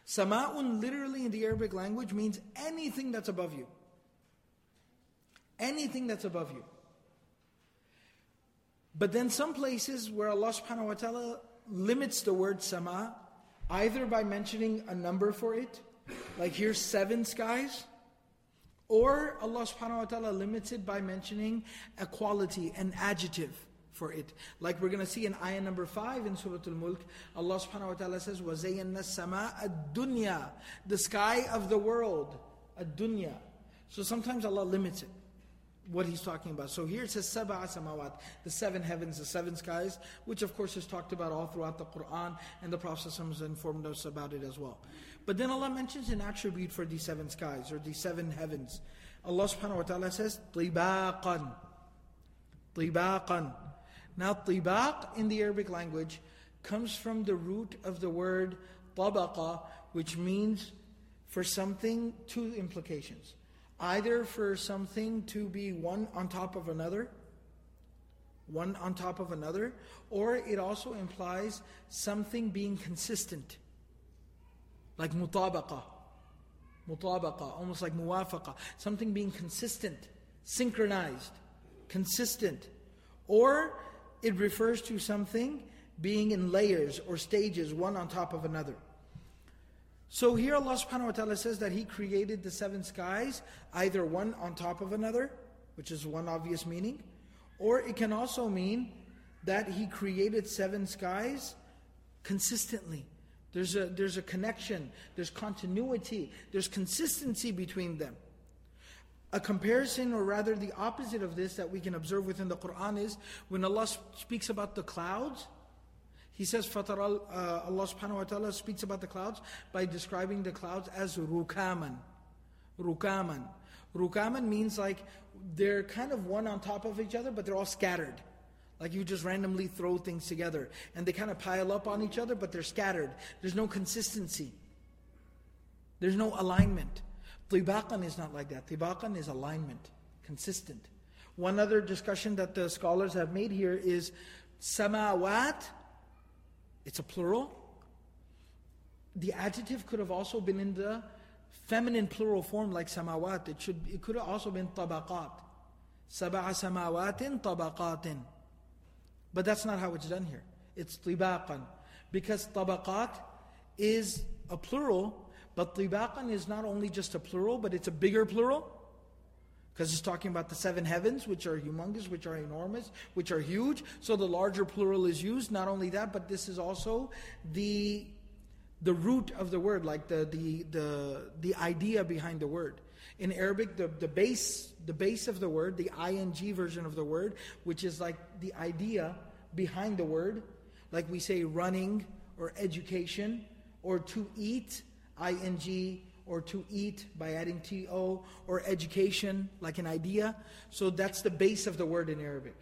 Sama'un literally in the Arabic language means anything that's above you. Anything that's above you. But then some places where Allah subhanahu wa ta'ala limits the word sama either by mentioning a number for it, like here's seven skies, or Allah subhanahu wa ta'ala limits it by mentioning a quality, an adjective for it. Like we're going to see in ayah number 5 in Surah Al-Mulk, Allah subhanahu wa ta'ala says, وَزَيَّنَّا السَّمَاءَ الدُّنْيَا The sky of the world, ad-dunya. So sometimes Allah limits it what he's talking about. So here it says sab'a samawat, the seven heavens, the seven skies, which of course is talked about all throughout the Quran, and the Prophet has informed us about it as well. But then Allah mentions an attribute for these seven skies or these seven heavens. Allah subhanahu wa ta'ala says, طِبَاقًا طِبَاقًا now, tibaq in the Arabic language comes from the root of the word tabaqa, which means for something, two implications. Either for something to be one on top of another, one on top of another, or it also implies something being consistent, like mutabaqa, mutabaqa, almost like muwafaqa, something being consistent, synchronized, consistent, or it refers to something being in layers or stages, one on top of another. So here Allah subhanahu wa ta'ala says that He created the seven skies, either one on top of another, which is one obvious meaning, or it can also mean that He created seven skies consistently. There's a, there's a connection, there's continuity, there's consistency between them. A comparison, or rather the opposite of this, that we can observe within the Quran is when Allah speaks about the clouds. He says, uh, Allah subhanahu wa ta'ala speaks about the clouds by describing the clouds as rukaman. Rukaman. Rukaman means like they're kind of one on top of each other, but they're all scattered. Like you just randomly throw things together. And they kind of pile up on each other, but they're scattered. There's no consistency. There's no alignment. Tibaqan is not like that. Tibaqan is alignment, consistent. One other discussion that the scholars have made here is samawat, it's a plural. The adjective could have also been in the feminine plural form like samawat. It should it could have also been tabaqat. Sab'a samawatin tabaqatin. But that's not how it's done here. It's tibaqan. Because tabaqat is a plural, but tibaqan is not only just a plural, but it's a bigger plural. Because it's talking about the seven heavens, which are humongous, which are enormous, which are huge. So the larger plural is used. Not only that, but this is also the the root of the word, like the the the, the idea behind the word. In Arabic, the, the base the base of the word, the ing version of the word, which is like the idea behind the word, like we say running or education or to eat, ing, or to eat by adding to, or education, like an idea. So that's the base of the word in Arabic.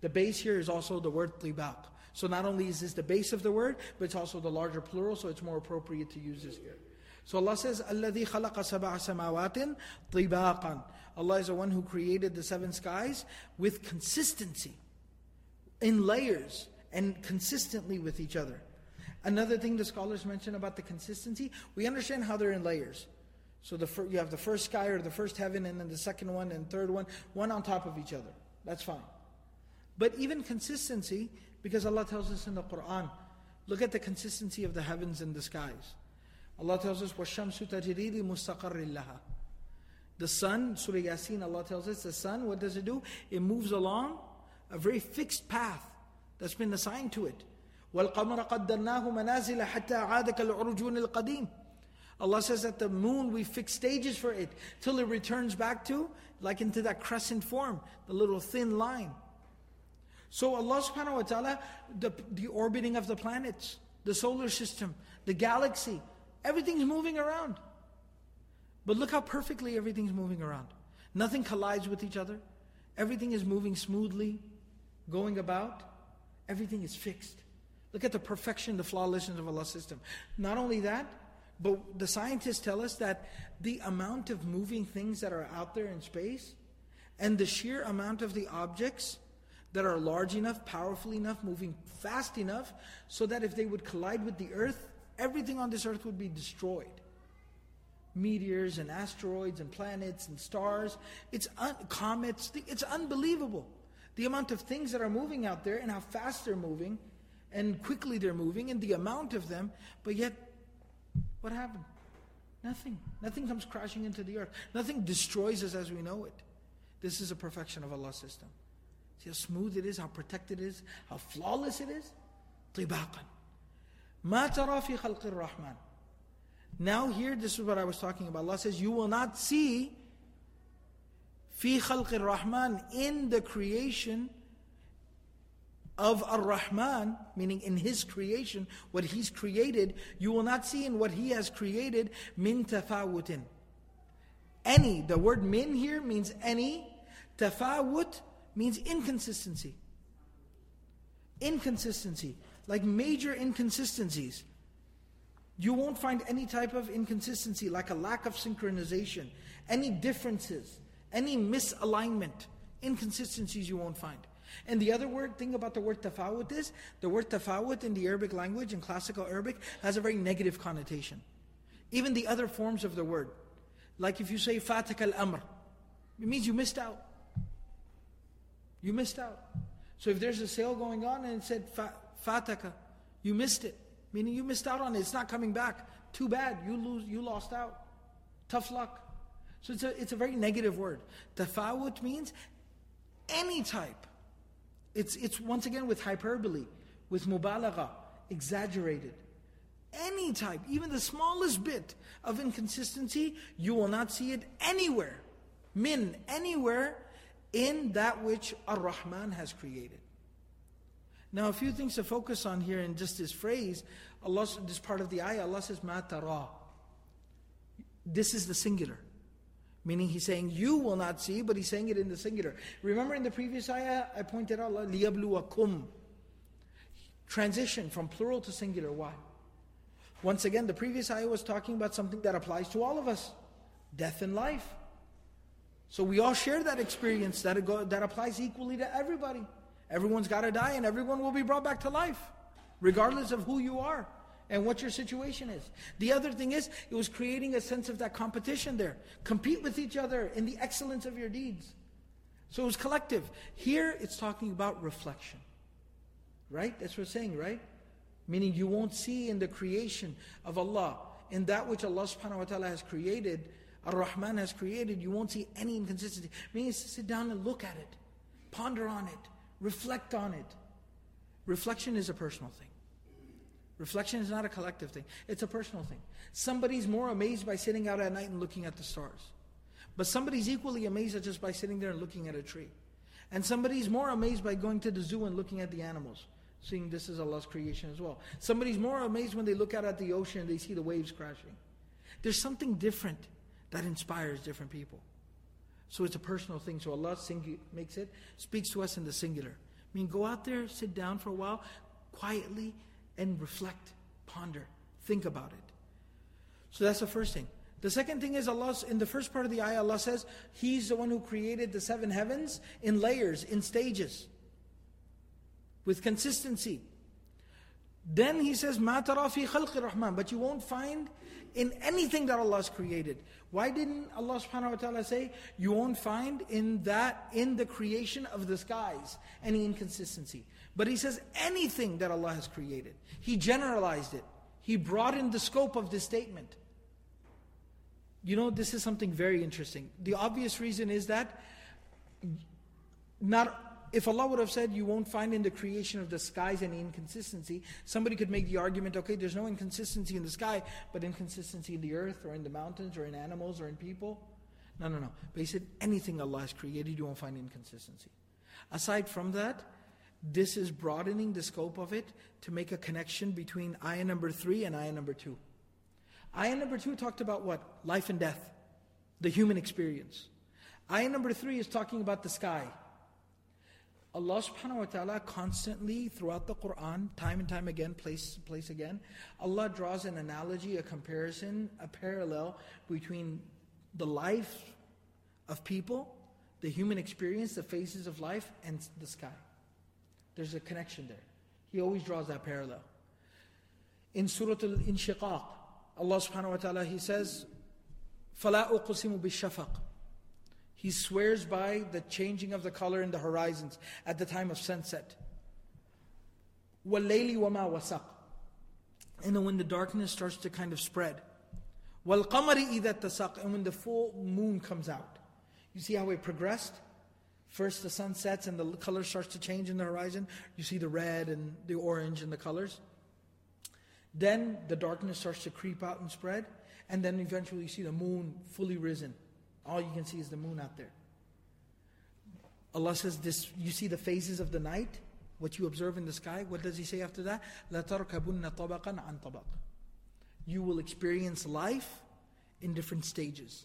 The base here is also the word tibaq. So not only is this the base of the word, but it's also the larger plural, so it's more appropriate to use this here. So Allah says, الَّذِي خَلَقَ سَبَعَ سَمَاوَاتٍ طِبَاقًا Allah is the one who created the seven skies with consistency, in layers, and consistently with each other. Another thing the scholars mention about the consistency, we understand how they're in layers. So the fir- you have the first sky or the first heaven, and then the second one and third one, one on top of each other. That's fine. But even consistency, because Allah tells us in the Quran, look at the consistency of the heavens and the skies. Allah tells us, وَالشَّمْسُ تَجْرِي لِمُسْتَقَرٍ لَهَا The sun, Surah Yasin, Allah tells us, the sun, what does it do? It moves along a very fixed path that's been assigned to it. وَالْقَمَرَ قَدَّرْنَاهُ مَنَازِلَ حَتَّى عَادَ كَالْعُرْجُونِ الْقَدِيمِ Allah says that the moon, we fix stages for it till it returns back to, like into that crescent form, the little thin line. So Allah subhanahu wa ta'ala, the, the orbiting of the planets, the solar system, the galaxy, everything's moving around. But look how perfectly everything's moving around. Nothing collides with each other. Everything is moving smoothly, going about. Everything is fixed. Look at the perfection, the flawlessness of Allah's system. Not only that, but the scientists tell us that the amount of moving things that are out there in space and the sheer amount of the objects that are large enough, powerful enough, moving fast enough, so that if they would collide with the earth, everything on this earth would be destroyed. Meteors and asteroids and planets and stars, it's un- comets, it's unbelievable. The amount of things that are moving out there and how fast they're moving and quickly they're moving and the amount of them, but yet, what happened? Nothing. Nothing comes crashing into the earth. Nothing destroys us as we know it. This is a perfection of Allah's system. See how smooth it is, how protected it is, how flawless it is? طباقا ما ترى في خلق الرحمن Now here, this is what I was talking about. Allah says, you will not see في خلق الرحمن in the creation of Ar-Rahman, meaning in His creation, what He's created, you will not see in what He has created min tafawutin. Any, the word min here means any. Tafawut means inconsistency. Inconsistency, like major inconsistencies. You won't find any type of inconsistency, like a lack of synchronization, any differences, any misalignment. Inconsistencies you won't find. And the other word, thing about the word tafawut is, the word tafawut in the Arabic language, in classical Arabic, has a very negative connotation. Even the other forms of the word. Like if you say fatak al-amr, it means you missed out. You missed out. So if there's a sale going on and it said fataka, you missed it. Meaning you missed out on it. It's not coming back. Too bad. You lose. You lost out. Tough luck. So it's a, it's a very negative word. Tafawut means any type. It's, it's once again with hyperbole, with mubalagha, exaggerated. Any type, even the smallest bit of inconsistency, you will not see it anywhere. Min, anywhere in that which Ar-Rahman has created. Now, a few things to focus on here in just this phrase. Allah, this part of the ayah, Allah says, "Ma tara." This is the singular. Meaning he's saying you will not see, but he's saying it in the singular. Remember in the previous ayah, I pointed out, لِيَبْلُوَكُمْ. Transition from plural to singular. Why? Once again, the previous ayah was talking about something that applies to all of us. Death and life. So we all share that experience that, that applies equally to everybody. Everyone's got to die and everyone will be brought back to life, regardless of who you are and what your situation is. The other thing is, it was creating a sense of that competition there. Compete with each other in the excellence of your deeds. So it was collective. Here, it's talking about reflection. Right? That's what it's saying, right? Meaning you won't see in the creation of Allah, in that which Allah subhanahu wa ta'ala has created, Ar-Rahman has created, you won't see any inconsistency. Meaning sit down and look at it, ponder on it, reflect on it. Reflection is a personal thing. Reflection is not a collective thing, it's a personal thing. Somebody's more amazed by sitting out at night and looking at the stars. But somebody's equally amazed just by sitting there and looking at a tree. And somebody's more amazed by going to the zoo and looking at the animals, seeing this is Allah's creation as well. Somebody's more amazed when they look out at the ocean and they see the waves crashing. There's something different that inspires different people. So it's a personal thing. So Allah singu- makes it, speaks to us in the singular. I mean, go out there, sit down for a while, quietly, and reflect, ponder, think about it. So that's the first thing. The second thing is Allah in the first part of the ayah Allah says he's the one who created the seven heavens in layers, in stages with consistency. Then he says ma tara fi rahman but you won't find in anything that Allah has created. Why didn't Allah subhanahu wa ta'ala say, you won't find in that, in the creation of the skies, any inconsistency? But He says, anything that Allah has created. He generalized it. He broadened the scope of this statement. You know, this is something very interesting. The obvious reason is that not if Allah would have said you won't find in the creation of the skies any inconsistency, somebody could make the argument, okay, there's no inconsistency in the sky, but inconsistency in the earth or in the mountains or in animals or in people. No, no, no. But he said anything Allah has created, you won't find inconsistency. Aside from that, this is broadening the scope of it to make a connection between ayah number three and ayah number two. Ayah number two talked about what? Life and death, the human experience. Ayah number three is talking about the sky. Allah subhanahu wa ta'ala constantly throughout the Quran, time and time again, place, place again, Allah draws an analogy, a comparison, a parallel between the life of people, the human experience, the phases of life, and the sky. There's a connection there. He always draws that parallel. In Surah Al-Inshiqaq, Allah subhanahu wa ta'ala, He says, فَلَا أُقْسِمُ بِالشَّفَقِ he swears by the changing of the color in the horizons at the time of sunset. وَاللَّيْلِ وَمَا وَسَقْ And then when the darkness starts to kind of spread. وَالْقَمَرِ إِذَا اتَّسَقْ And when the full moon comes out. You see how it progressed? First the sun sets and the color starts to change in the horizon. You see the red and the orange and the colors. Then the darkness starts to creep out and spread. And then eventually you see the moon fully risen. All you can see is the moon out there. Allah says this, you see the phases of the night, what you observe in the sky. What does He say after that? لَتَرْكَبُنَّ طَبَقًا عَنْ طَبَقٍ You will experience life in different stages.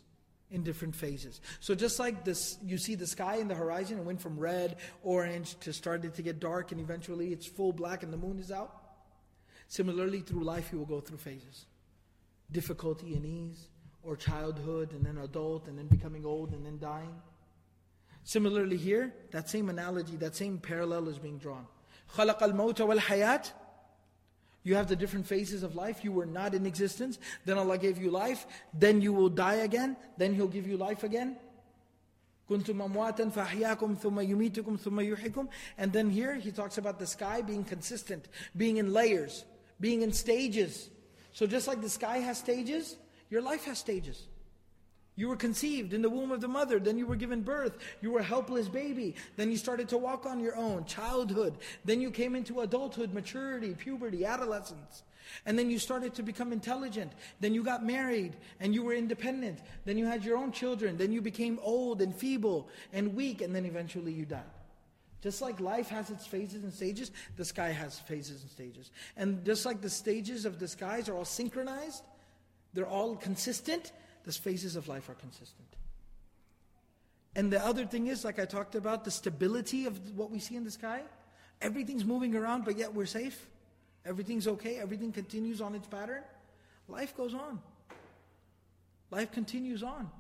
in different phases. So just like this, you see the sky in the horizon, it went from red, orange to started to get dark, and eventually it's full black and the moon is out. Similarly, through life, you will go through phases difficulty and ease, or childhood and then adult, and then becoming old and then dying. Similarly, here, that same analogy, that same parallel is being drawn. خلق الموت والحياة you have the different phases of life. You were not in existence. Then Allah gave you life. Then you will die again. Then He'll give you life again. كنتم أمواتا فأحياكم ثم يميتكم ثم يحيكم And then here he talks about the sky being consistent, being in layers, being in stages. So just like the sky has stages, your life has stages. You were conceived in the womb of the mother, then you were given birth. You were a helpless baby. Then you started to walk on your own, childhood. Then you came into adulthood, maturity, puberty, adolescence. And then you started to become intelligent. Then you got married and you were independent. Then you had your own children. Then you became old and feeble and weak. And then eventually you died. Just like life has its phases and stages, the sky has phases and stages. And just like the stages of the skies are all synchronized, they're all consistent, the phases of life are consistent. And the other thing is, like I talked about, the stability of what we see in the sky. Everything's moving around, but yet we're safe. Everything's okay. Everything continues on its pattern. Life goes on. Life continues on.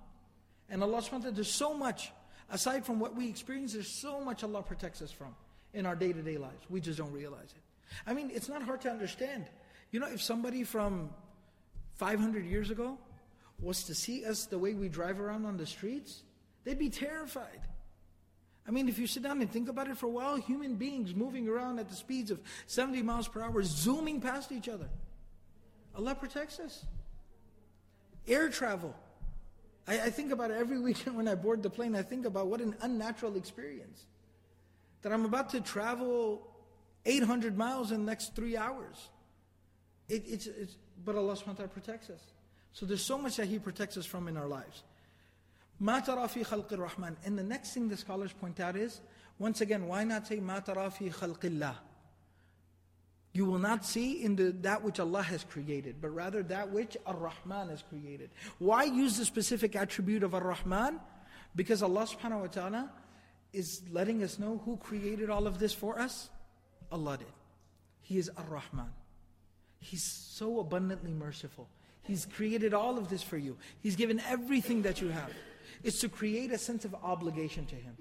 And Allah subhanahu wa ta'ala, there's so much, aside from what we experience, there's so much Allah protects us from in our day to day lives. We just don't realize it. I mean, it's not hard to understand. You know, if somebody from 500 years ago was to see us the way we drive around on the streets, they'd be terrified. I mean, if you sit down and think about it for a while, human beings moving around at the speeds of 70 miles per hour, zooming past each other. Allah protects us. Air travel. I, I think about it every <laughs> weekend when I board the plane, I think about what an unnatural experience. That I'm about to travel 800 miles in the next three hours. It, it's, it's, but Allah subhanahu wa ta'ala protects us. So there's so much that He protects us from in our lives. ما ترى في خلق الرحمن. And the next thing the scholars point out is, once again, why not say ما ترى في خلق الله? You will not see in the, that which Allah has created, but rather that which Ar-Rahman has created. Why use the specific attribute of Ar-Rahman? Because Allah subhanahu wa ta'ala is letting us know who created all of this for us. Allah did. He is Ar-Rahman. He's so abundantly merciful. He's created all of this for you. He's given everything that you have. It's to create a sense of obligation to Him.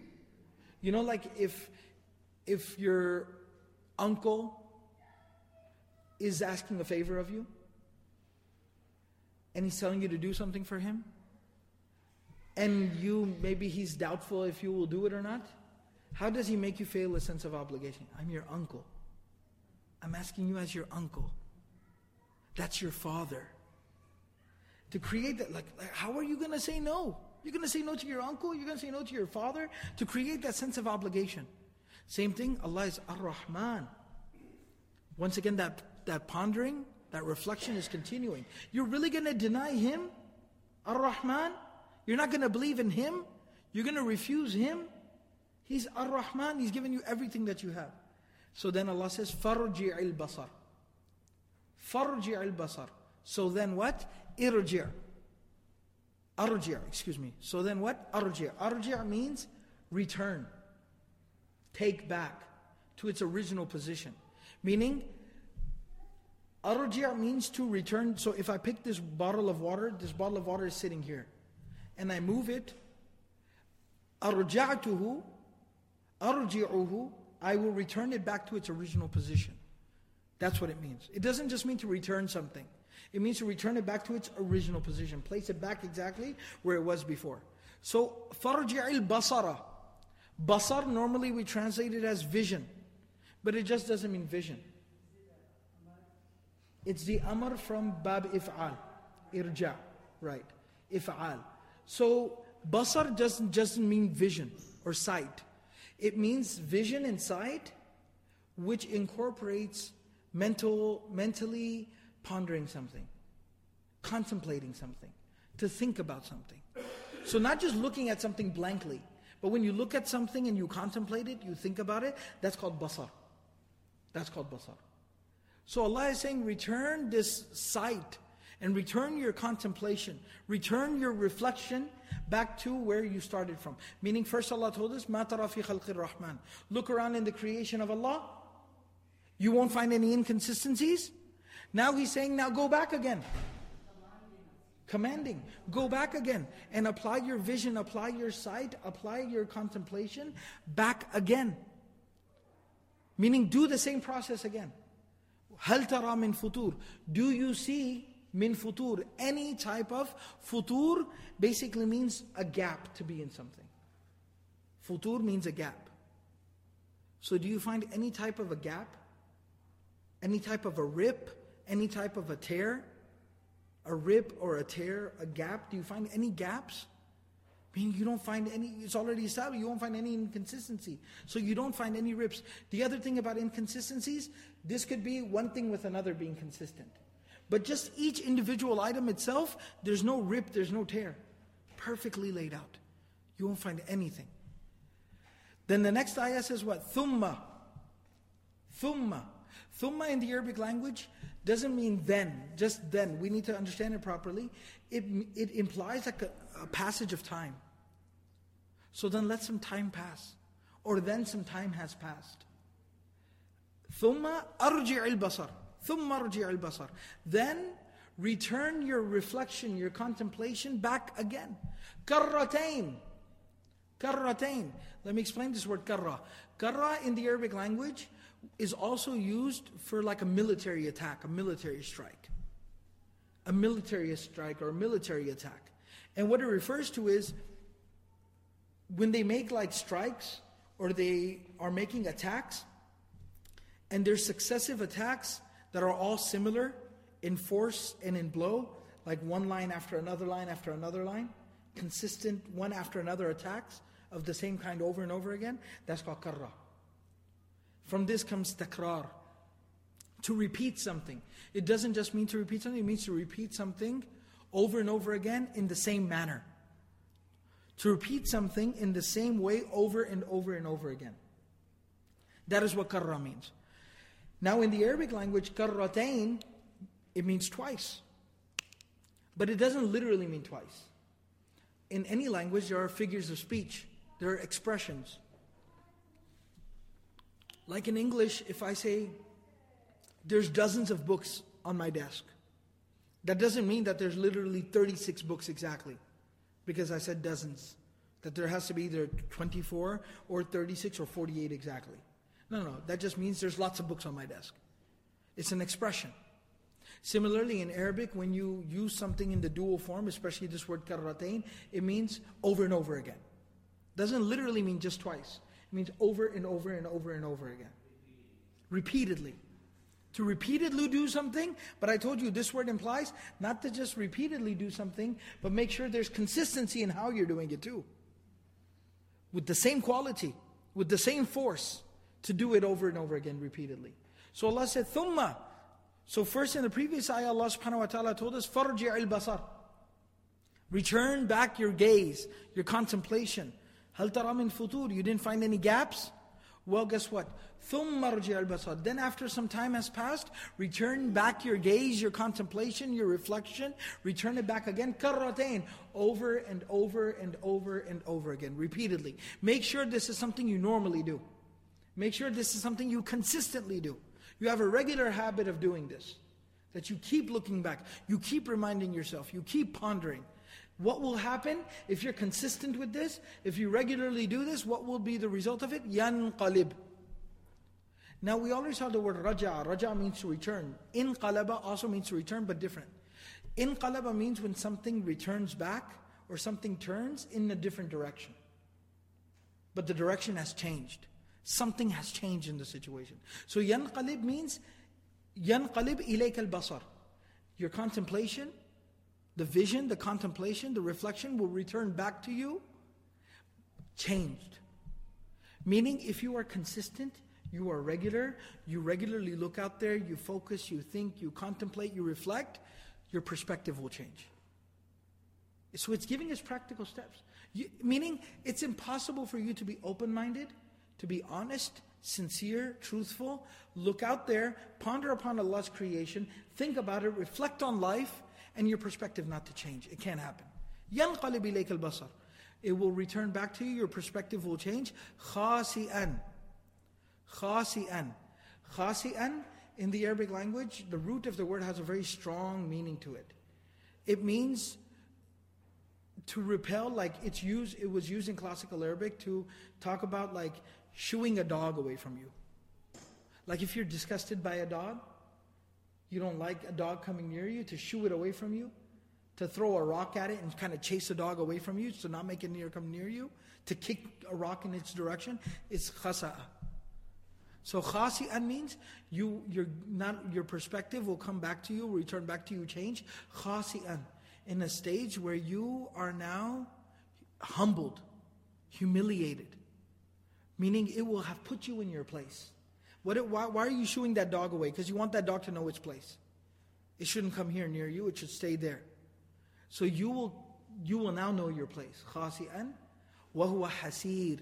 You know, like if if your uncle is asking a favor of you and he's telling you to do something for him, and you maybe he's doubtful if you will do it or not, how does he make you feel a sense of obligation? I'm your uncle. I'm asking you as your uncle. That's your father to create that. Like, how are you going to say no? You're going to say no to your uncle? You're going to say no to your father? To create that sense of obligation. Same thing, Allah is Ar Rahman. Once again, that, that pondering, that reflection is continuing. You're really going to deny Him, Ar Rahman? You're not going to believe in Him? You're going to refuse Him? He's Ar Rahman, He's given you everything that you have. So then Allah says, Basar. Farji al Basar. So then what? Irji' arji' excuse me. So then what? Arji' arji' means return take back to its original position. Meaning arji' means to return. So if i pick this bottle of water this bottle of water is sitting here. And i move it arja'tuhu arji'uhu i will return it back to its original position. That's what it means. It doesn't just mean to return something it means to return it back to its original position, place it back exactly where it was before. So, farji'il basara. Basar, normally we translate it as vision, but it just doesn't mean vision. It's the amr from bab if'al, irja, right? If'al. So, basar doesn't doesn't mean vision or sight. It means vision and sight, which incorporates mental, mentally pondering something, contemplating something, to think about something. So, not just looking at something blankly, but when you look at something and you contemplate it, you think about it, that's called basar. That's called basar. So, Allah is saying, return this sight And return your contemplation, return your reflection back to where you started from. Meaning, first Allah told us, مَا تَرَى فِي خَلْقِ الرَّحْمَنِ Look around in the creation of Allah. You won't find any inconsistencies. Now He's saying, now go back again. Commanding. Go back again and apply your vision, apply your sight, apply your contemplation back again. Meaning, do the same process again. هل ترى من فطور? Do you see min futur? Any type of futur basically means a gap to be in something. Futur means a gap. So do you find any type of a gap? Any type of a rip? Any type of a tear? A rip or a tear, a gap? Do you find any gaps? I mean, you don't find any, it's already established, you won't find any inconsistency. So you don't find any rips. The other thing about inconsistencies, this could be one thing with another being consistent. But just each individual item itself, there's no rip, there's no tear. Perfectly laid out. You won't find anything. Then the next ayah says what? Thumma. Thumma. Thumma in the Arabic language doesn't mean then, just then. We need to understand it properly. It, it implies like a, a passage of time. So then let some time pass. Or then some time has passed. Thumma arji'il basar. Thumma arji'il basar. Then return your reflection, your contemplation back again. Karratain. Karratain. Let me explain this word karra. Karra in the Arabic language is also used for like a military attack, a military strike. A military strike or a military attack. And what it refers to is when they make like strikes or they are making attacks, and there's successive attacks that are all similar in force and in blow, like one line after another line after another line, consistent one after another attacks of the same kind over and over again, that's called karra. From this comes takrar. To repeat something. It doesn't just mean to repeat something, it means to repeat something over and over again in the same manner to repeat something in the same way over and over and over again. That is what karra means. Now, in the Arabic language, karratain, it means twice. But it doesn't literally mean twice. In any language, there are figures of speech, there are expressions. Like in English, if I say, there's dozens of books on my desk, that doesn't mean that there's literally 36 books exactly because I said dozens. That there has to be either 24 or 36 or 48 exactly. No, no, that just means there's lots of books on my desk. It's an expression. Similarly, in Arabic, when you use something in the dual form, especially this word karratain, it means over and over again. Doesn't literally mean just twice. It means over and over and over and over again. Repeatedly to repeatedly do something, but I told you this word implies not to just repeatedly do something, but make sure there's consistency in how you're doing it too. With the same quality, with the same force, to do it over and over again repeatedly. So Allah said, Thumma. So first in the previous ayah, Allah subhanahu wa ta'ala told us, Farji' al-basar. Return back your gaze, your contemplation. Hal tara min futur. You didn't find any gaps? Well, guess what? Then after some time has passed, return back your gaze, your contemplation, your reflection, return it back again, karratain, over and over and over and over again, repeatedly. Make sure this is something you normally do. Make sure this is something you consistently do. You have a regular habit of doing this. That you keep looking back, you keep reminding yourself, you keep pondering. What will happen if you're consistent with this? If you regularly do this, what will be the result of it? Yanqalib. Now we already saw the word raja. Raja means to return. In Inqalaba also means to return, but different. In Inqalaba means when something returns back or something turns in a different direction. But the direction has changed. Something has changed in the situation. So yanqalib means yanqalib ilayka al-basar. Your contemplation the vision, the contemplation, the reflection will return back to you changed. Meaning, if you are consistent, you are regular, you regularly look out there, you focus, you think, you contemplate, you reflect, your perspective will change. So it's giving us practical steps. You, meaning, it's impossible for you to be open minded, to be honest, sincere, truthful. Look out there, ponder upon Allah's creation, think about it, reflect on life, and your perspective not to change. It can't happen. ينقلب إليك البصر. It will return back to you, your perspective will change. خاسئا. خاسئا. خاسئا, in the Arabic language, the root of the word has a very strong meaning to it. It means to repel, like it's used, it was used in classical Arabic to talk about like shooing a dog away from you. Like if you're disgusted by a dog, you don't like a dog coming near you, to shoo it away from you, to throw a rock at it and kind of chase a dog away from you, to not make it near come near you, to kick a rock in its direction, it's khasa'a. So khasi'an means you your not your perspective will come back to you, return back to you, change. Khasi'an. In a stage where you are now humbled, humiliated. Meaning it will have put you in your place. What why, why are you shooing that dog away? Because you want that dog to know its place. It shouldn't come here near you, it should stay there. So you will you will now know your place. Khasi'an huwa hasir.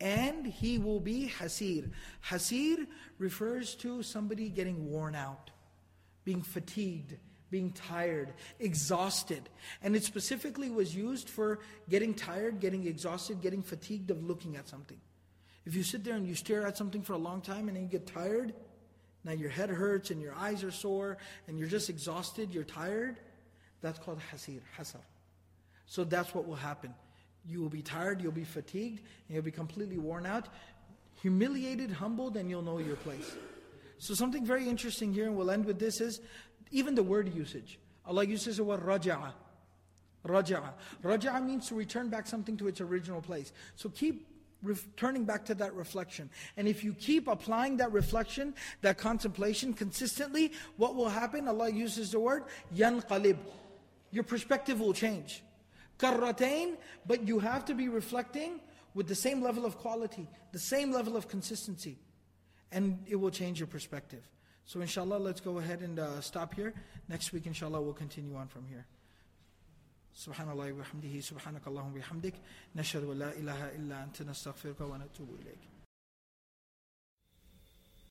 And he will be hasir. Hasir refers to somebody getting worn out, being fatigued, being tired, exhausted. And it specifically was used for getting tired, getting exhausted, getting fatigued of looking at something. If you sit there and you stare at something for a long time and then you get tired, now your head hurts and your eyes are sore and you're just exhausted, you're tired, that's called hasir, hasar. So that's what will happen. You will be tired, you'll be fatigued, and you'll be completely worn out, humiliated, humbled, and you'll know your place. So something very interesting here, and we'll end with this, is even the word usage. Allah uses the word raja'a. Raja'a. Raja'a means to return back something to its original place. So keep returning back to that reflection. And if you keep applying that reflection, that contemplation consistently, what will happen? Allah uses the word yanqalib. Your perspective will change. Karratain, but you have to be reflecting with the same level of quality, the same level of consistency. And it will change your perspective. So inshallah, let's go ahead and uh, stop here. Next week, inshallah, we'll continue on from here. سبحان الله وبحمده سبحانك اللهم وبحمدك نشهد أن لا إله إلا أنت نستغفرك ونتوب إليك.